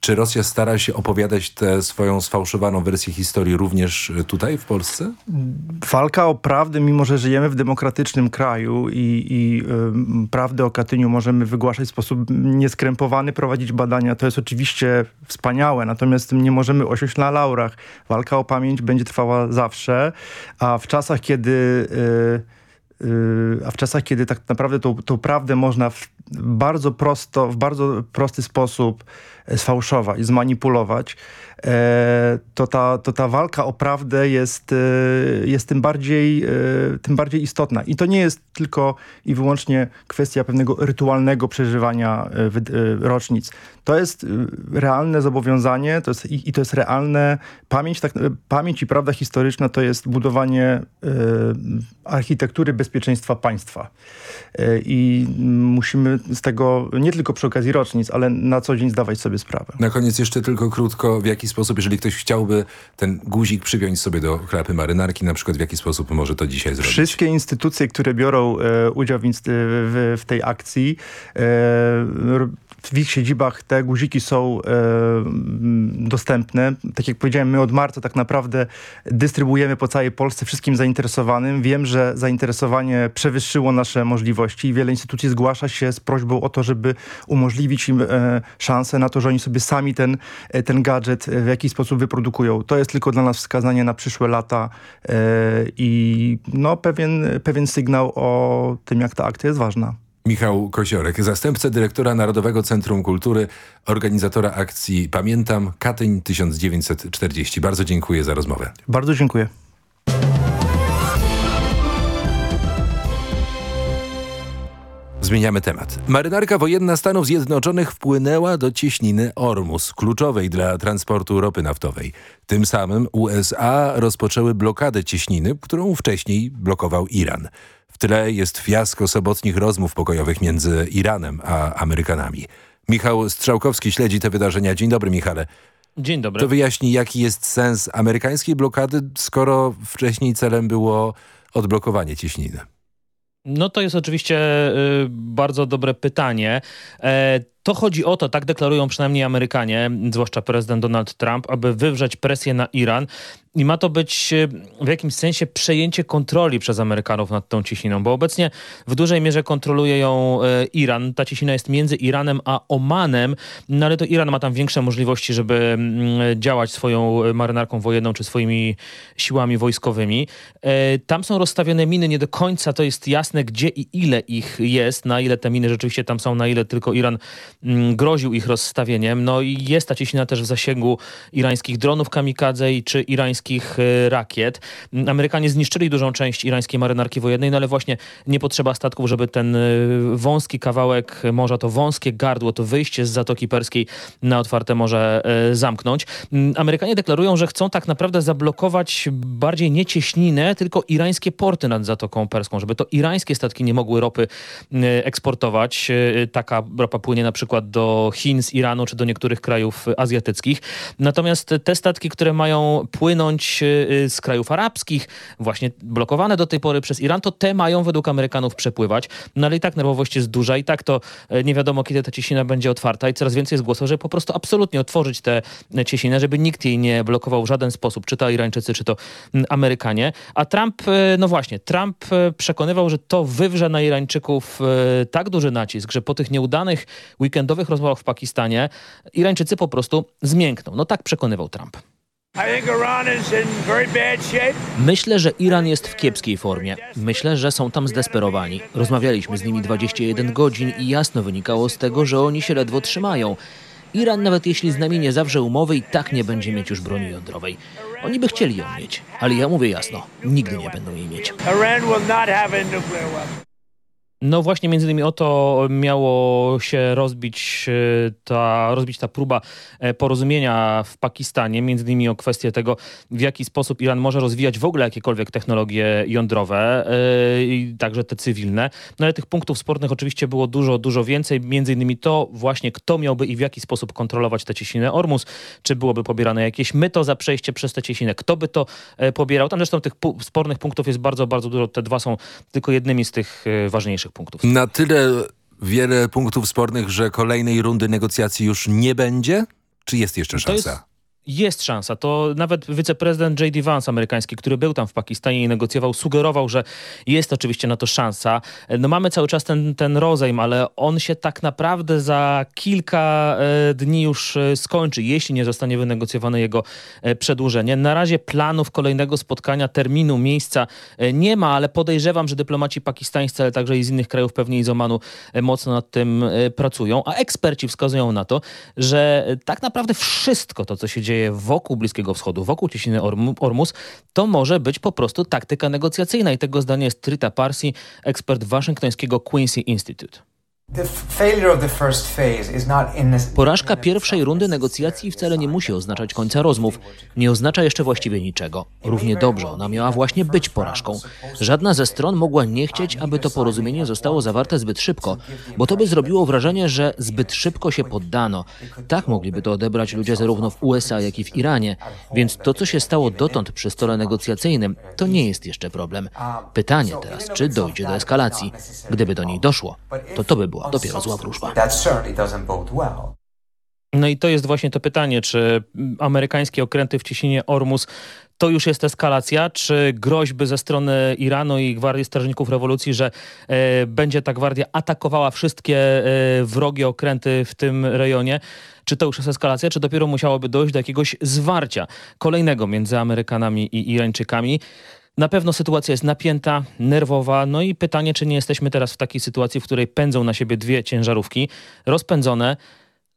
Czy Rosja stara się opowiadać tę swoją sfałszowaną wersję historii również tutaj, w Polsce? Walka o prawdę, mimo że żyjemy w demokratycznym kraju i, i y, prawdę o Katyniu możemy wygłaszać w sposób nieskrępowany, prowadzić badania, to jest oczywiście wspaniałe, natomiast nie możemy osiąść na laurach. Walka o pamięć będzie trwała zawsze, a w czasach, kiedy... Y, a w czasach, kiedy tak naprawdę tą, tą prawdę można w bardzo prosto, w bardzo prosty sposób sfałszować, zmanipulować, to ta, to ta walka o prawdę jest, jest tym, bardziej, tym bardziej istotna. I to nie jest tylko i wyłącznie kwestia pewnego rytualnego przeżywania rocznic. To jest realne zobowiązanie to jest, i, i to jest realne pamięć, tak, pamięć i prawda historyczna to jest budowanie architektury bezpieczeństwa państwa. I musimy z tego nie tylko przy okazji rocznic, ale na co dzień zdawać sobie sprawę. Na koniec jeszcze tylko krótko, w jaki sposób, jeżeli ktoś chciałby ten guzik przypiąć sobie do klapy marynarki, na przykład w jaki sposób może to dzisiaj zrobić? Wszystkie instytucje, które biorą e, udział w, w, w, tej akcji, e, w ich siedzibach te guziki są e, dostępne. Tak jak powiedziałem, my od marca tak naprawdę dystrybuujemy po całej Polsce wszystkim zainteresowanym. Wiem, że zainteresowanie przewyższyło nasze możliwości i wiele instytucji zgłasza się z prośbą o to, żeby umożliwić im e, szansę na to, że oni sobie sami ten, ten gadżet w jakiś sposób wyprodukują. To jest tylko dla nas wskazanie na przyszłe lata e, i no, pewien, pewien sygnał o tym, jak ta akcja jest ważna. Michał Koziorek, zastępca dyrektora Narodowego Centrum Kultury, organizatora akcji Pamiętam Katyń 1940. Bardzo dziękuję za rozmowę. Bardzo dziękuję. Zmieniamy temat. Marynarka wojenna Stanów Zjednoczonych wpłynęła do cieśniny Ormus, kluczowej dla transportu ropy naftowej. Tym samym USA rozpoczęły blokadę cieśniny, którą wcześniej blokował Iran. W tle jest fiasko sobotnich rozmów pokojowych między Iranem a Amerykanami. Michał Strzałkowski śledzi te wydarzenia. Dzień dobry, Michale. Dzień dobry. To wyjaśni, jaki jest sens amerykańskiej blokady, skoro wcześniej celem było odblokowanie cieśniny. No to jest oczywiście y, bardzo dobre pytanie. E, to chodzi o to, tak deklarują przynajmniej Amerykanie, zwłaszcza prezydent Donald Trump, aby wywrzeć presję na Iran i ma to być w jakimś sensie przejęcie kontroli przez Amerykanów nad tą cieśniną, bo obecnie w dużej mierze kontroluje ją Iran. Ta cieśnina jest między Iranem a Omanem, no ale to Iran ma tam większe możliwości, żeby działać swoją marynarką wojenną czy swoimi siłami wojskowymi. Tam są rozstawione miny, nie do końca to jest jasne, gdzie i ile ich jest, na ile te miny rzeczywiście tam są, na ile tylko Iran groził ich rozstawieniem. No i jest ta cieśnina też w zasięgu irańskich dronów kamikadze czy irańskich rakiet. Amerykanie zniszczyli dużą część irańskiej marynarki wojennej, no ale właśnie nie potrzeba statków, żeby ten wąski kawałek morza, to wąskie gardło, to wyjście z Zatoki Perskiej na otwarte morze zamknąć. Amerykanie deklarują, że chcą tak naprawdę zablokować bardziej nie cieśninę, tylko irańskie porty nad Zatoką Perską, żeby to irańskie statki nie mogły ropy eksportować. Taka ropa płynie na przykład przykład do Chin z Iranu czy do niektórych krajów azjatyckich. Natomiast te statki, które mają płynąć z krajów arabskich, właśnie blokowane do tej pory przez Iran, to te mają według Amerykanów przepływać. No ale i tak nerwowość jest duża i tak to nie wiadomo, kiedy ta cieśnina będzie otwarta i coraz więcej jest głosów, żeby po prostu absolutnie otworzyć tę cieśninę, żeby nikt jej nie blokował w żaden sposób, czy to Irańczycy, czy to Amerykanie. A Trump, no właśnie, Trump przekonywał, że to wywrze na Irańczyków tak duży nacisk, że po tych nieudanych weekendowych rozmowach w Pakistanie Irańczycy po prostu zmiękną. No tak przekonywał Trump. Myślę, że Iran jest w kiepskiej formie. Myślę, że są tam zdesperowani. Rozmawialiśmy z nimi 21 godzin i jasno wynikało z tego, że oni się ledwo trzymają. Iran, nawet jeśli z nami nie zawrze umowy, i tak nie będzie mieć już broni jądrowej. Oni by chcieli ją mieć, ale ja mówię jasno, nigdy nie będą jej mieć. No właśnie między innymi o to miało się rozbić ta, rozbić ta próba porozumienia w Pakistanie, między innymi o kwestię tego, w jaki sposób Iran może rozwijać w ogóle jakiekolwiek technologie jądrowe, i także te cywilne. No ale tych punktów spornych oczywiście było dużo, dużo więcej. Między innymi to właśnie, kto miałby i w jaki sposób kontrolować tę cieśninę Ormus, czy byłoby pobierane jakieś myto za przejście przez tę cieśninę, kto by to pobierał. Tam zresztą tych spornych punktów jest bardzo, bardzo dużo. Te dwa są tylko jednymi z tych ważniejszych punktów. Na tyle wiele punktów spornych, że kolejnej rundy negocjacji już nie będzie? Czy jest jeszcze szansa? Jest szansa. To nawet wiceprezydent J.D. Vance amerykański, który był tam w Pakistanie i negocjował, sugerował, że jest oczywiście na to szansa. No mamy cały czas ten, ten rozejm, ale on się tak naprawdę za kilka e, dni już e, skończy, jeśli nie zostanie wynegocjowane jego e, przedłużenie. Na razie planów kolejnego spotkania, terminu, miejsca nie ma, ale podejrzewam, że dyplomaci pakistańscy, ale także i z innych krajów, pewnie i z Omanu, mocno nad tym pracują. A eksperci wskazują na to, że tak naprawdę wszystko to, co się dzieje wokół Bliskiego Wschodu, wokół cieśniny Ormus, to może być po prostu taktyka negocjacyjna i tego zdania jest Trita Parsi, ekspert waszyngtońskiego Quincy Institute. Porażka pierwszej rundy negocjacji wcale nie musi oznaczać końca rozmów. Nie oznacza jeszcze właściwie niczego. Równie dobrze ona miała właśnie być porażką. Żadna ze stron mogła nie chcieć, aby to porozumienie zostało zawarte zbyt szybko, bo to by zrobiło wrażenie, że zbyt szybko się poddano. Tak mogliby to odebrać ludzie zarówno w USA, jak i w Iranie. Więc to, co się stało dotąd przy stole negocjacyjnym, to nie jest jeszcze problem. Pytanie teraz, czy dojdzie do eskalacji. Gdyby do niej doszło, to to by było dopiero zła wróżba. No i to jest właśnie to pytanie, czy amerykańskie okręty w cieśninie Ormus to już jest eskalacja, czy groźby ze strony Iranu i Gwardii Strażników Rewolucji, że e, będzie ta gwardia atakowała wszystkie e, wrogie okręty w tym rejonie, czy to już jest eskalacja, czy dopiero musiałoby dojść do jakiegoś zwarcia kolejnego między Amerykanami i Irańczykami. Na pewno sytuacja jest napięta, nerwowa, no i pytanie, czy nie jesteśmy teraz w takiej sytuacji, w której pędzą na siebie dwie ciężarówki, rozpędzone,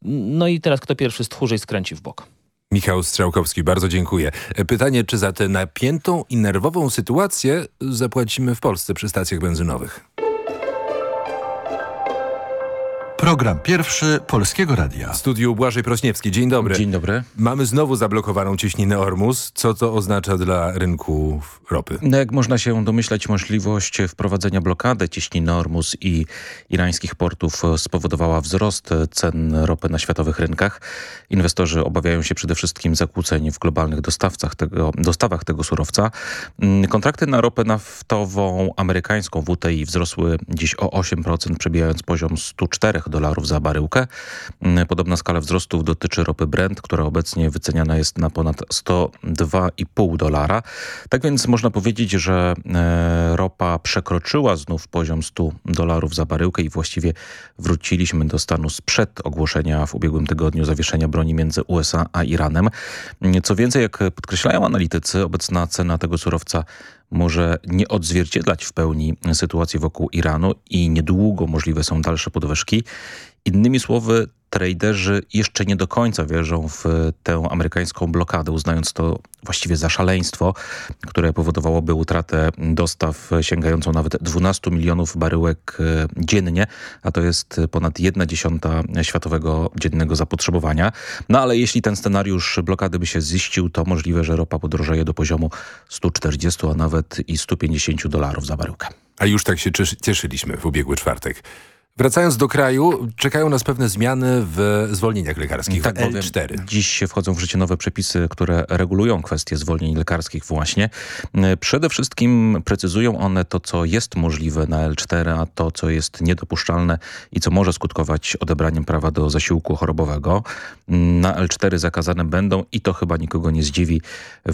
no i teraz kto pierwszy stchórzy i skręci w bok. Michał Strzałkowski, bardzo dziękuję. Pytanie, czy za tę napiętą i nerwową sytuację zapłacimy w Polsce przy stacjach benzynowych? Program pierwszy Polskiego Radia. W studiu Błażej Prośniewski. Dzień dobry. Dzień dobry. Mamy znowu zablokowaną cieśninę Ormus. Co to oznacza dla rynku ropy? No jak można się domyślać, możliwość wprowadzenia blokady cieśniny Ormus i irańskich portów spowodowała wzrost cen ropy na światowych rynkach. Inwestorzy obawiają się przede wszystkim zakłóceń w globalnych dostawcach tego, dostawach tego surowca. Kontrakty na ropę naftową amerykańską WTI wzrosły dziś o 8%, przebijając poziom 104 dolarów za baryłkę. Podobna skala wzrostów dotyczy ropy Brent, która obecnie wyceniana jest na ponad 102,5 dolara. Tak więc można powiedzieć, że ropa przekroczyła znów poziom 100 dolarów za baryłkę i właściwie wróciliśmy do stanu sprzed ogłoszenia w ubiegłym tygodniu zawieszenia broni między USA a Iranem. Co więcej, jak podkreślają analitycy, obecna cena tego surowca może nie odzwierciedlać w pełni sytuacji wokół Iranu i niedługo możliwe są dalsze podwyżki. Innymi słowy, traderzy jeszcze nie do końca wierzą w tę amerykańską blokadę, uznając to właściwie za szaleństwo, które powodowałoby utratę dostaw sięgającą nawet 12 milionów baryłek dziennie, a to jest ponad jedna dziesiąta światowego dziennego zapotrzebowania. No ale jeśli ten scenariusz blokady by się ziścił, to możliwe, że ropa podrożeje do poziomu 140, a nawet i 150 dolarów za baryłkę. A już tak się cieszyliśmy w ubiegły czwartek. Wracając do kraju, czekają nas pewne zmiany w zwolnieniach lekarskich, tak w L4. Dziś wchodzą w życie nowe przepisy, które regulują kwestie zwolnień lekarskich właśnie. Przede wszystkim precyzują one to, co jest możliwe na L4, a to, co jest niedopuszczalne i co może skutkować odebraniem prawa do zasiłku chorobowego. Na L4 zakazane będą, i to chyba nikogo nie zdziwi,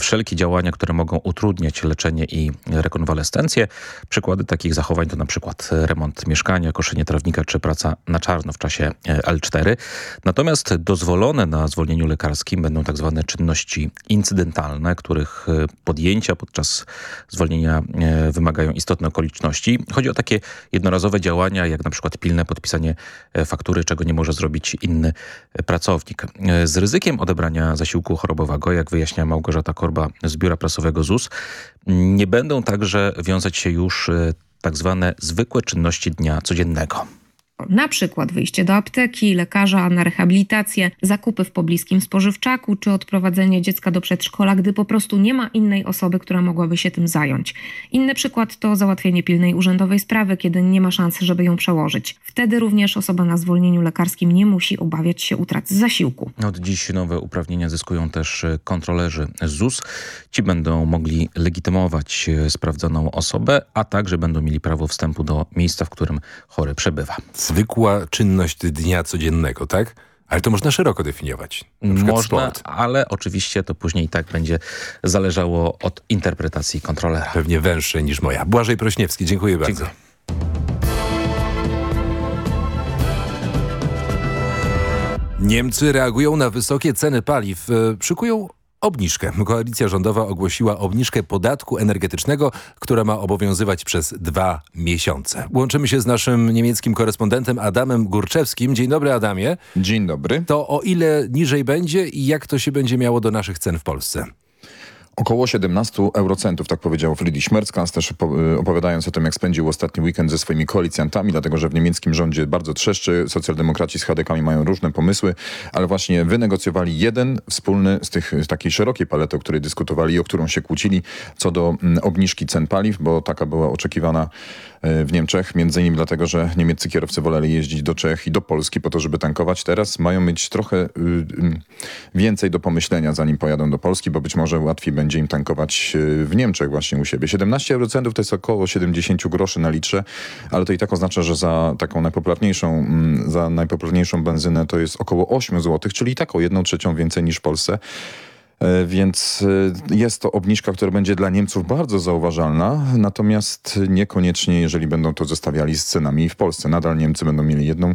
wszelkie działania, które mogą utrudniać leczenie i rekonwalescencję. Przykłady takich zachowań to na przykład remont mieszkania, koszenie trawnika, czy praca na czarno w czasie e, L4. Natomiast dozwolone na zwolnieniu lekarskim będą tak zwane czynności incydentalne, których e, podjęcia podczas zwolnienia e, wymagają istotne okoliczności. Chodzi o takie jednorazowe działania, jak na przykład pilne podpisanie faktury, czego nie może zrobić inny pracownik. Z ryzykiem odebrania zasiłku chorobowego, jak wyjaśnia Małgorzata Korba z Biura Prasowego ZUS, nie będą także wiązać się już tak zwane zwykłe czynności dnia codziennego. Na przykład wyjście do apteki, lekarza na rehabilitację, zakupy w pobliskim spożywczaku czy odprowadzenie dziecka do przedszkola, gdy po prostu nie ma innej osoby, która mogłaby się tym zająć. Inny przykład to załatwienie pilnej urzędowej sprawy, kiedy nie ma szansy, żeby ją przełożyć. Wtedy również osoba na zwolnieniu lekarskim nie musi obawiać się utraty zasiłku. Od dziś nowe uprawnienia zyskują też kontrolerzy ZUS. Ci będą mogli legitymować sprawdzoną osobę, a także będą mieli prawo wstępu do miejsca, w którym chory przebywa zwykła czynność dnia codziennego, tak? Ale to można szeroko definiować. Można, sport. ale oczywiście to później i tak będzie zależało od interpretacji kontrolera. Pewnie węższe niż moja. Błażej Prośniewski, dziękuję bardzo. Dziękuję. Niemcy reagują na wysokie ceny paliw. E, szykują obniżkę. Koalicja rządowa ogłosiła obniżkę podatku energetycznego, która ma obowiązywać przez dwa miesiące. Łączymy się z naszym niemieckim korespondentem Adamem Górczewskim. Dzień dobry Adamie. Dzień dobry. To o ile niżej będzie i jak to się będzie miało do naszych cen w Polsce? Około 17 eurocentów, tak powiedział Friedrich Merz, też y, opowiadając o tym, jak spędził ostatni weekend ze swoimi koalicjantami, dlatego że w niemieckim rządzie bardzo trzeszczy, socjaldemokraci z HDK mają różne pomysły, ale właśnie wynegocjowali jeden wspólny z tych z takiej szerokiej palety, o której dyskutowali i o którą się kłócili, co do mm, obniżki cen paliw, bo taka była oczekiwana y, w Niemczech, między innymi dlatego, że niemieccy kierowcy woleli jeździć do Czech i do Polski po to, żeby tankować. Teraz mają mieć trochę y, więcej do pomyślenia, zanim pojadą do Polski, bo być może łatwiej będzie im tankować e, w Niemczech właśnie u siebie. 17 eurocentów to jest około 70 groszy na litrze, ale to i tak oznacza, że za taką najpopularniejszą, mm, za najpopularniejszą benzynę to jest około 8 zł, czyli tak o 1 trzecią więcej niż w Polsce. E, więc e, jest to obniżka, która będzie dla Niemców bardzo zauważalna, natomiast niekoniecznie, jeżeli będą to zestawiali z cenami w Polsce. Nadal Niemcy będą mieli jedną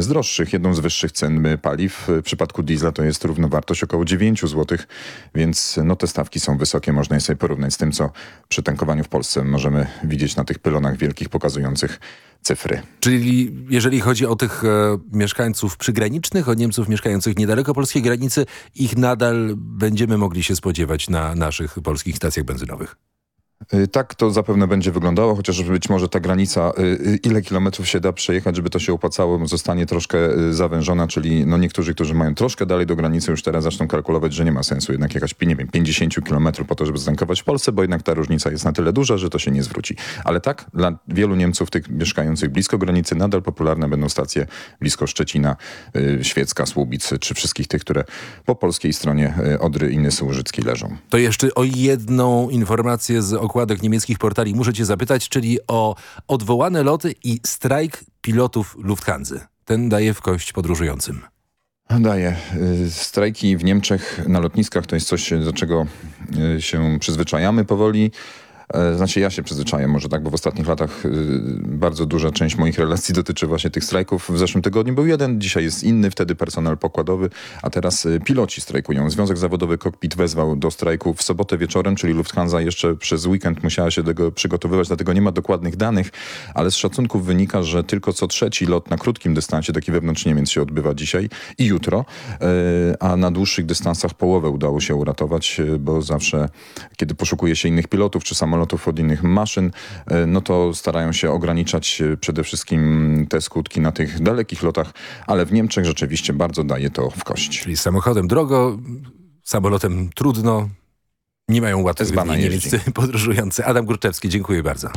z droższych, jedną z wyższych cen paliw. W przypadku diesla to jest równowartość około 9 zł, więc no, te stawki są wysokie. Można je sobie porównać z tym, co przy tankowaniu w Polsce możemy widzieć na tych pylonach wielkich pokazujących cyfry. Czyli jeżeli chodzi o tych e, mieszkańców przygranicznych, o Niemców mieszkających niedaleko polskiej granicy, ich nadal będziemy mogli się spodziewać na naszych polskich stacjach benzynowych? Y, tak to zapewne będzie wyglądało, chociaż być może ta granica, y, y, ile kilometrów się da przejechać, żeby to się opłacało, zostanie troszkę zawężona, czyli no niektórzy, którzy mają troszkę dalej do granicy, już teraz zaczną kalkulować, że nie ma sensu jednak jechać, nie wiem, 50 kilometrów po to, żeby ztankować w Polsce, bo jednak ta różnica jest na tyle duża, że to się nie zwróci. Ale tak, dla wielu Niemców, tych mieszkających blisko granicy, nadal popularne będą stacje blisko Szczecina, Świecka, Słubic, czy wszystkich tych, które po polskiej stronie Odry i Nysy Łużyckiej leżą. To jeszcze o jedną informację z okładek niemieckich portali muszę cię zapytać, czyli o odwołane loty i strajk pilotów Lufthansa. Ten daje w kość podróżującym. Daje. Y, strajki w Niemczech na lotniskach to jest coś, do czego y, się przyzwyczajamy powoli. E, znaczy ja się przyzwyczaję może tak, bo w ostatnich latach y, bardzo duża część moich relacji dotyczy właśnie tych strajków. W zeszłym tygodniu był jeden, dzisiaj jest inny, wtedy personel pokładowy, a teraz y, piloci strajkują. Związek Zawodowy Cockpit wezwał do strajku w sobotę wieczorem, czyli Lufthansa jeszcze przez weekend musiała się do tego przygotowywać, dlatego nie ma dokładnych danych, ale z szacunków wynika, że tylko co trzeci lot na krótkim dystansie, taki wewnątrz Niemiec się odbywa dzisiaj i jutro, e, a na dłuższych dystansach połowę udało się uratować, e, bo zawsze, kiedy poszukuje się innych pilotów czy samolotów, samolotów, od innych maszyn, e, no to starają się ograniczać e, przede wszystkim te skutki na tych dalekich lotach, ale w Niemczech rzeczywiście bardzo daje to w kość. Czyli samochodem drogo, samolotem trudno, nie mają łatwych dni podróżujący. Adam Górczewski, dziękuję bardzo.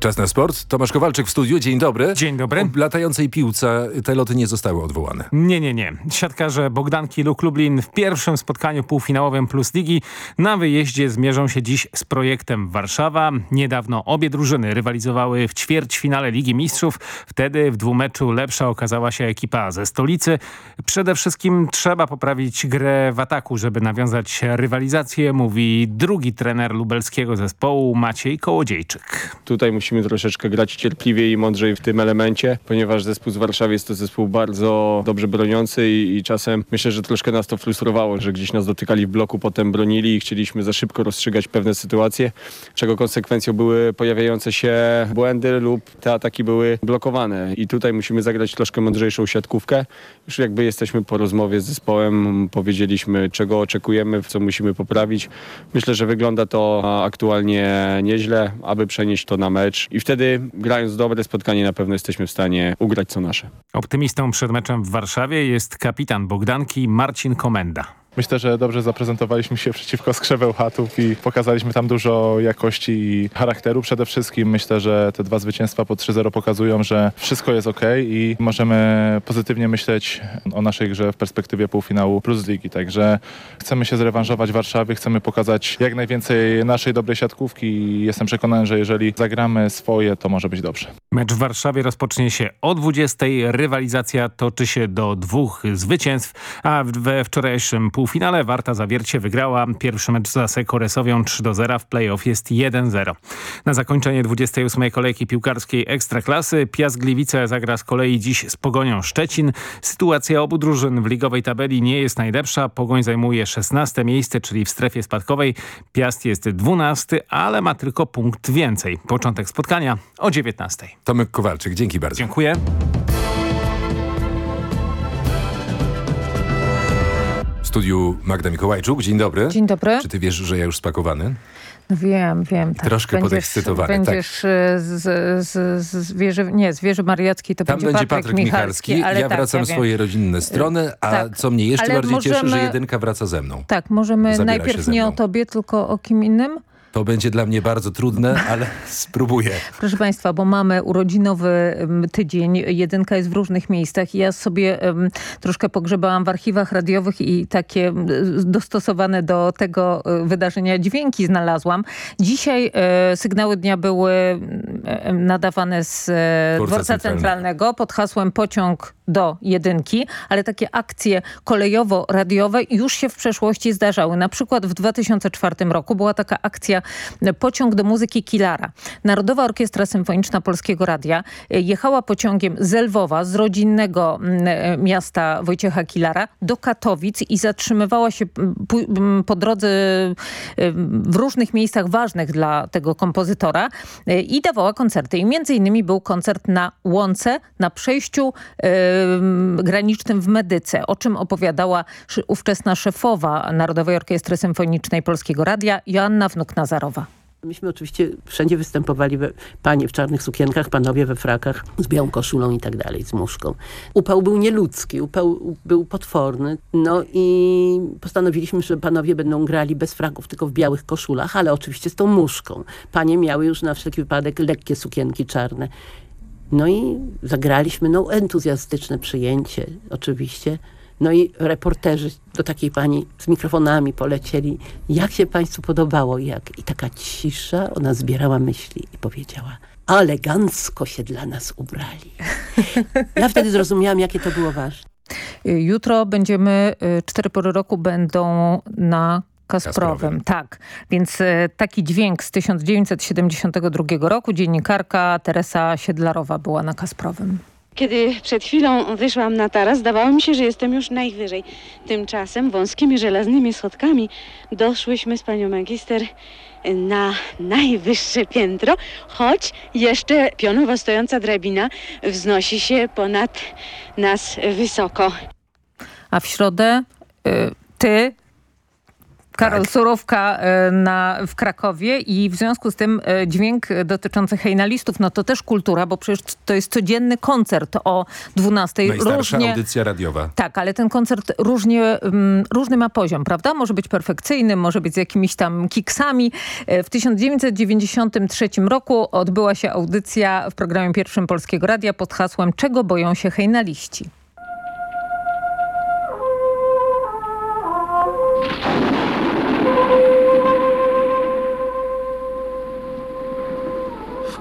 Czas na sport. Tomasz Kowalczyk w studiu. Dzień dobry. Dzień dobry. O latającej piłce te loty nie zostały odwołane. Nie, nie, nie. Siatkarze Bogdanki Luk Lublin w pierwszym spotkaniu półfinałowym Plus Ligi na wyjeździe zmierzą się dziś z projektem Warszawa. Niedawno obie drużyny rywalizowały w ćwierćfinale Ligi Mistrzów. Wtedy w dwumeczu lepsza okazała się ekipa ze stolicy. Przede wszystkim trzeba poprawić grę w ataku, żeby nawiązać rywalizację, mówi drugi trener lubelskiego zespołu Maciej Kołodziejczyk. Tutaj musimy troszeczkę grać cierpliwiej i mądrzej w tym elemencie, ponieważ zespół z Warszawy jest to zespół bardzo dobrze broniący i, i czasem myślę, że troszkę nas to frustrowało, że gdzieś nas dotykali w bloku, potem bronili i chcieliśmy za szybko rozstrzygać pewne sytuacje, czego konsekwencją były pojawiające się błędy lub te ataki były blokowane. I tutaj musimy zagrać troszkę mądrzejszą siatkówkę. Już jakby jesteśmy po rozmowie z zespołem, powiedzieliśmy czego oczekujemy, co musimy poprawić. Myślę, że wygląda to aktualnie nieźle, aby przenieść to na mecz i wtedy grając dobre spotkanie na pewno jesteśmy w stanie ugrać co nasze. Optymistą przed meczem w Warszawie jest kapitan Bogdanki Marcin Komenda. Myślę, że dobrze zaprezentowaliśmy się przeciwko skrzeweł chatów i pokazaliśmy tam dużo jakości i charakteru. Przede wszystkim myślę, że te dwa zwycięstwa po 3-0 pokazują, że wszystko jest ok i możemy pozytywnie myśleć o naszej grze w perspektywie półfinału plus ligi. Także chcemy się zrewanżować w Warszawie, chcemy pokazać jak najwięcej naszej dobrej siatkówki i jestem przekonany, że jeżeli zagramy swoje, to może być dobrze. Mecz w Warszawie rozpocznie się o 20. Rywalizacja toczy się do dwóch zwycięstw, a we wczorajszym półfinale Warta Zawiercie wygrała pierwszy mecz za Sekoresowią 3 do 0. W playoff jest 1-0. Na zakończenie 28. kolejki piłkarskiej Ekstraklasy Piast Gliwice zagra z kolei dziś z Pogonią Szczecin. Sytuacja obu drużyn w ligowej tabeli nie jest najlepsza. Pogoń zajmuje 16 miejsce, czyli w strefie spadkowej. Piast jest 12, ale ma tylko punkt więcej. Początek spotkania o 19. Tomek Kowalczyk, dzięki bardzo. Dziękuję. W studiu Magda Mikołajczuk. Dzień dobry. Dzień dobry. Czy ty wiesz, że ja już spakowany? No wiem, wiem. Tak. Troszkę będziesz, podekscytowany, tak. Będziesz tak. z, z, z wieży, nie, z wieży mariackiej to Tam będzie Patryk, Patryk Michalski. Michalski. ja tak, wracam ja swoje rodzinne strony, a tak. co mnie jeszcze bardziej możemy... cieszy, że jedynka wraca ze mną. Tak, możemy Zabiera najpierw nie o tobie, tylko o kim innym? To będzie dla mnie bardzo trudne, ale spróbuję. Proszę Państwa, bo mamy urodzinowy em, tydzień, jedynka jest w różnych miejscach ja sobie em, troszkę pogrzebałam w archiwach radiowych i takie em, dostosowane do tego e, wydarzenia dźwięki znalazłam. Dzisiaj e, sygnały dnia były e, nadawane z e, Dworca Dworca Centralnego. Centralnego pod hasłem pociąg do jedynki, ale takie akcje kolejowo-radiowe już się w przeszłości zdarzały. Na przykład w 2004 roku była taka akcja Pociąg do muzyki Kilara. Narodowa Orkiestra Symfoniczna Polskiego Radia e, jechała pociągiem z Lwowa, z rodzinnego mm, e, miasta Wojciecha Kilara do Katowic i zatrzymywała się m, pu- m, po drodze e, w różnych miejscach ważnych dla tego kompozytora i dawała koncerty. I między innymi był koncert na Łące, na przejściu granicznym w Medyce, o czym opowiadała ówczesna szefowa Narodowej Orkiestry Symfonicznej Polskiego Radia Joanna Myśmy oczywiście wszędzie występowali, we, panie w czarnych sukienkach, panowie we frakach, z białą koszulą i tak dalej, z muszką. Upał był nieludzki, upał był potworny. No i postanowiliśmy, że panowie będą grali bez fraków, tylko w białych koszulach, ale oczywiście z tą muszką. Panie miały już na wszelki wypadek lekkie sukienki czarne. No i zagraliśmy, no entuzjastyczne przyjęcie oczywiście. No i reporterzy do takiej pani z mikrofonami polecieli. Jak się państwu podobało? Jak? I taka cisza, ona zbierała myśli i powiedziała elegancko się dla nas ubrali. Ja wtedy zrozumiałam, jakie to było ważne. Jutro będziemy, y, cztery pory roku będą na Kasprowym. Kasprowym. Tak, więc e, taki dźwięk z 1972 roku. Dziennikarka Teresa Siedlarowa była na Kasprowym. Kiedy przed chwilą wyszłam na taras, zdawało mi się, że jestem już najwyżej. Tymczasem wąskimi żelaznymi schodkami doszłyśmy z panią magister na najwyższe piętro, choć jeszcze pionowo stojąca drabina wznosi się ponad nas wysoko. A w środę y, ty Karol Tak. Surówka e, na, w Krakowie i w związku z tym e, dźwięk dotyczący hejnalistów, no to też kultura, bo przecież to jest codzienny koncert o 12. Najstarsza Różnie, audycja radiowa. tak, ale ten koncert różnie, mm, różny ma poziom, prawda? Może być perfekcyjny, może być z jakimiś tam kiksami. E, W 1993 roku odbyła się audycja w programie pierwszym Polskiego Radia pod hasłem Czego boją się hejnaliści?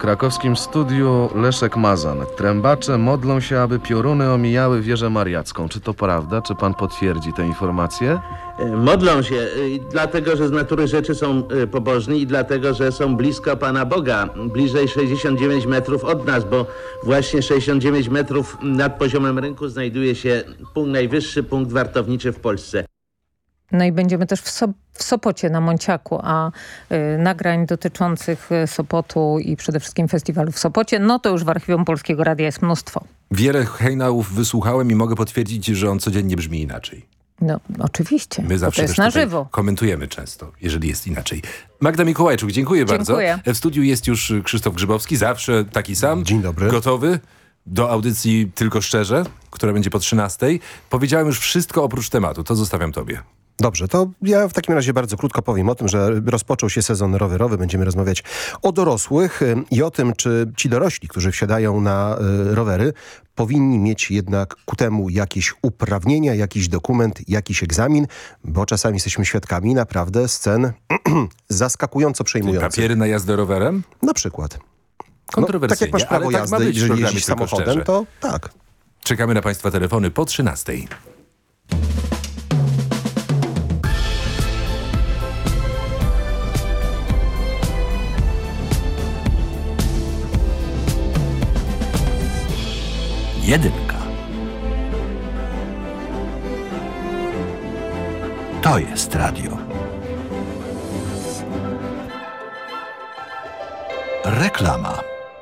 Krakowskim studiu Leszek Mazan. Trębacze modlą się, aby pioruny omijały wieżę mariacką. Czy to prawda? Czy pan potwierdzi tę informację? Modlą się, y, dlatego że z natury rzeczy są y, pobożni i dlatego, że są blisko Pana Boga, bliżej 69 metrów od nas, bo właśnie 69 metrów nad poziomem rynku znajduje się punkt, najwyższy punkt wartowniczy w Polsce. No i będziemy też w, so w Sopocie na Monciaku, a y, nagrań dotyczących y, Sopotu i przede wszystkim festiwalu w Sopocie, no to już w archiwum Polskiego Radia jest mnóstwo. Wiele hejnałów wysłuchałem i mogę potwierdzić, że on codziennie brzmi inaczej. No oczywiście, My zawsze to jest na żywo. komentujemy często, jeżeli jest inaczej. Magda Mikołajczuk, dziękuję, Dziękuję. bardzo. W studiu jest już Krzysztof Grzybowski, zawsze taki sam. Dzień dobry. Gotowy do audycji Tylko Szczerze, która będzie po 13. Powiedziałem już wszystko oprócz tematu, to zostawiam tobie. Dobrze, to ja w takim razie bardzo krótko powiem o tym, że rozpoczął się sezon rowerowy. Będziemy rozmawiać o dorosłych y, i o tym, czy ci dorośli, którzy wsiadają na y, rowery, powinni mieć jednak ku temu jakieś uprawnienia, jakiś dokument, jakiś egzamin, bo czasami jesteśmy świadkami naprawdę scen zaskakująco przejmujących. Papiery na jazdę rowerem? Na przykład. Kontrowersyjnie, tak jak masz prawo tak jazdy, jeżeli jeździsz samochodem, Szczerze. to tak. Czekamy na Państwa telefony po 13. Jedynka. To jest radio. Reklama.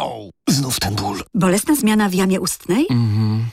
Au! Znów ten ból. Bolesna zmiana w jamie ustnej?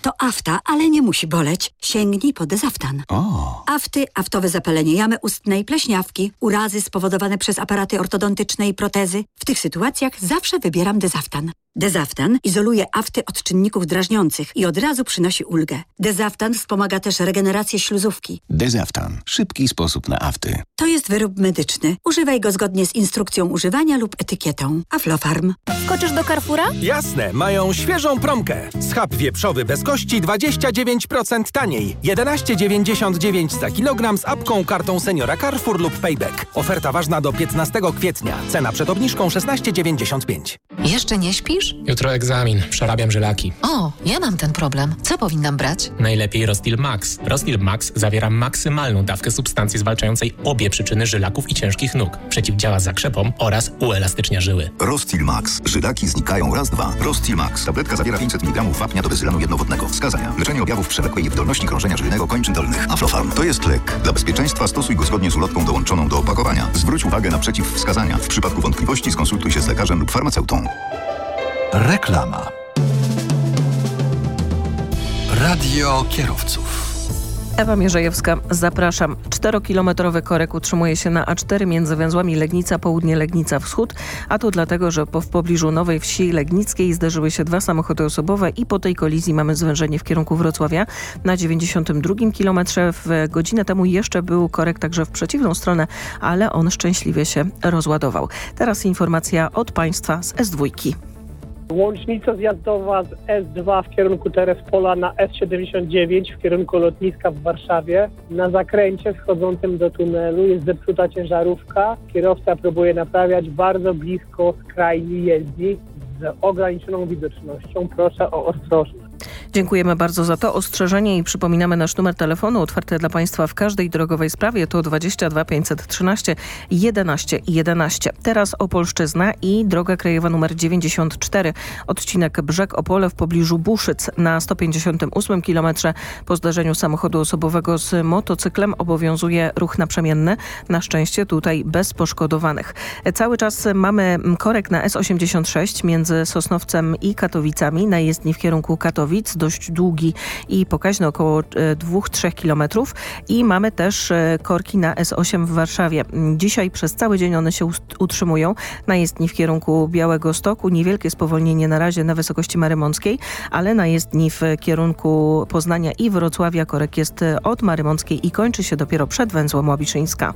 To afta, ale nie musi boleć. Sięgnij po dezaftan. O. Afty, aftowe zapalenie jamy ustnej, pleśniawki, urazy spowodowane przez aparaty ortodontyczne i protezy. W tych sytuacjach zawsze wybieram dezaftan. Dezaftan izoluje afty od czynników drażniących i od razu przynosi ulgę. Dezaftan wspomaga też regenerację śluzówki. Dezaftan. Szybki sposób na afty. To jest wyrób medyczny. Używaj go zgodnie z instrukcją używania lub etykietą. Aflofarm. Skoczysz do Carrefoura? Jasne, mają świeżą promkę. Schab wieprzowy bez kości 29% taniej. 11,99 za kilogram z apką, kartą seniora Carrefour lub Payback. Oferta ważna do 15 kwietnia. Cena przed obniżką 16,95. Jeszcze nie śpisz? Jutro egzamin, przerabiam żylaki. O, ja mam ten problem. Co powinnam brać? Najlepiej Rostil Max. Rostil Max zawiera maksymalną dawkę substancji zwalczającej obie przyczyny żylaków i ciężkich nóg. Przeciwdziała zakrzepom oraz uelastycznia żyły. Rostil Max. Żylaki znikają raz, dwa. Rostil Max. Tabletka zawiera 500 mg wapnia do bezylanu jednowodnego. Wskazania. Leczenie objawów przewlekłej niewydolności krążenia żylnego kończyn dolnych. Aflofarm. To jest lek. Dla bezpieczeństwa stosuj go zgodnie z ulotką dołączoną do opakowania. Zwróć uwagę na przeciwwskazania. W przypadku wątpliwości skonsultuj się z lekarzem lub farmaceutą. Reklama. Radio kierowców. Ewa Mierzejewska, zapraszam. Czterokilometrowy korek utrzymuje się na A4 między węzłami Legnica Południe, Legnica Wschód, a to dlatego, że po, w pobliżu Nowej Wsi Legnickiej zderzyły się dwa samochody osobowe i po tej kolizji mamy zwężenie w kierunku Wrocławia na 92 kilometrze. W godzinę temu jeszcze był korek także w przeciwną stronę, ale on szczęśliwie się rozładował. Teraz informacja od Państwa z S2. Łącznica zjazdowa z S2 w kierunku Terespola na S79 w kierunku lotniska w Warszawie. Na zakręcie wchodzącym do tunelu jest zepsuta ciężarówka. Kierowca próbuje naprawiać bardzo blisko skrajni jezdni z ograniczoną widocznością. Proszę o ostrożność. Dziękujemy bardzo za to ostrzeżenie i przypominamy nasz numer telefonu otwarty dla Państwa w każdej drogowej sprawie to 22 513 11 11. Teraz Opolszczyzna i droga krajowa numer 94, odcinek Brzeg Opole w pobliżu Buszyc na 158 km po zdarzeniu samochodu osobowego z motocyklem obowiązuje ruch naprzemienny. Na szczęście tutaj bez poszkodowanych. Cały czas mamy korek na S86 między Sosnowcem i Katowicami na jezdni w kierunku Katowic, dość długi i pokaźny, około 2-3 km i mamy też e, korki na S8 w Warszawie. Dzisiaj przez cały dzień one się utrzymują na jezdni w kierunku Białego Stoku. Niewielkie spowolnienie na razie na wysokości Marymąckiej, ale na jezdni w kierunku Poznania i Wrocławia korek jest od Marymąckiej i kończy się dopiero przed węzłem Łabiszyńska.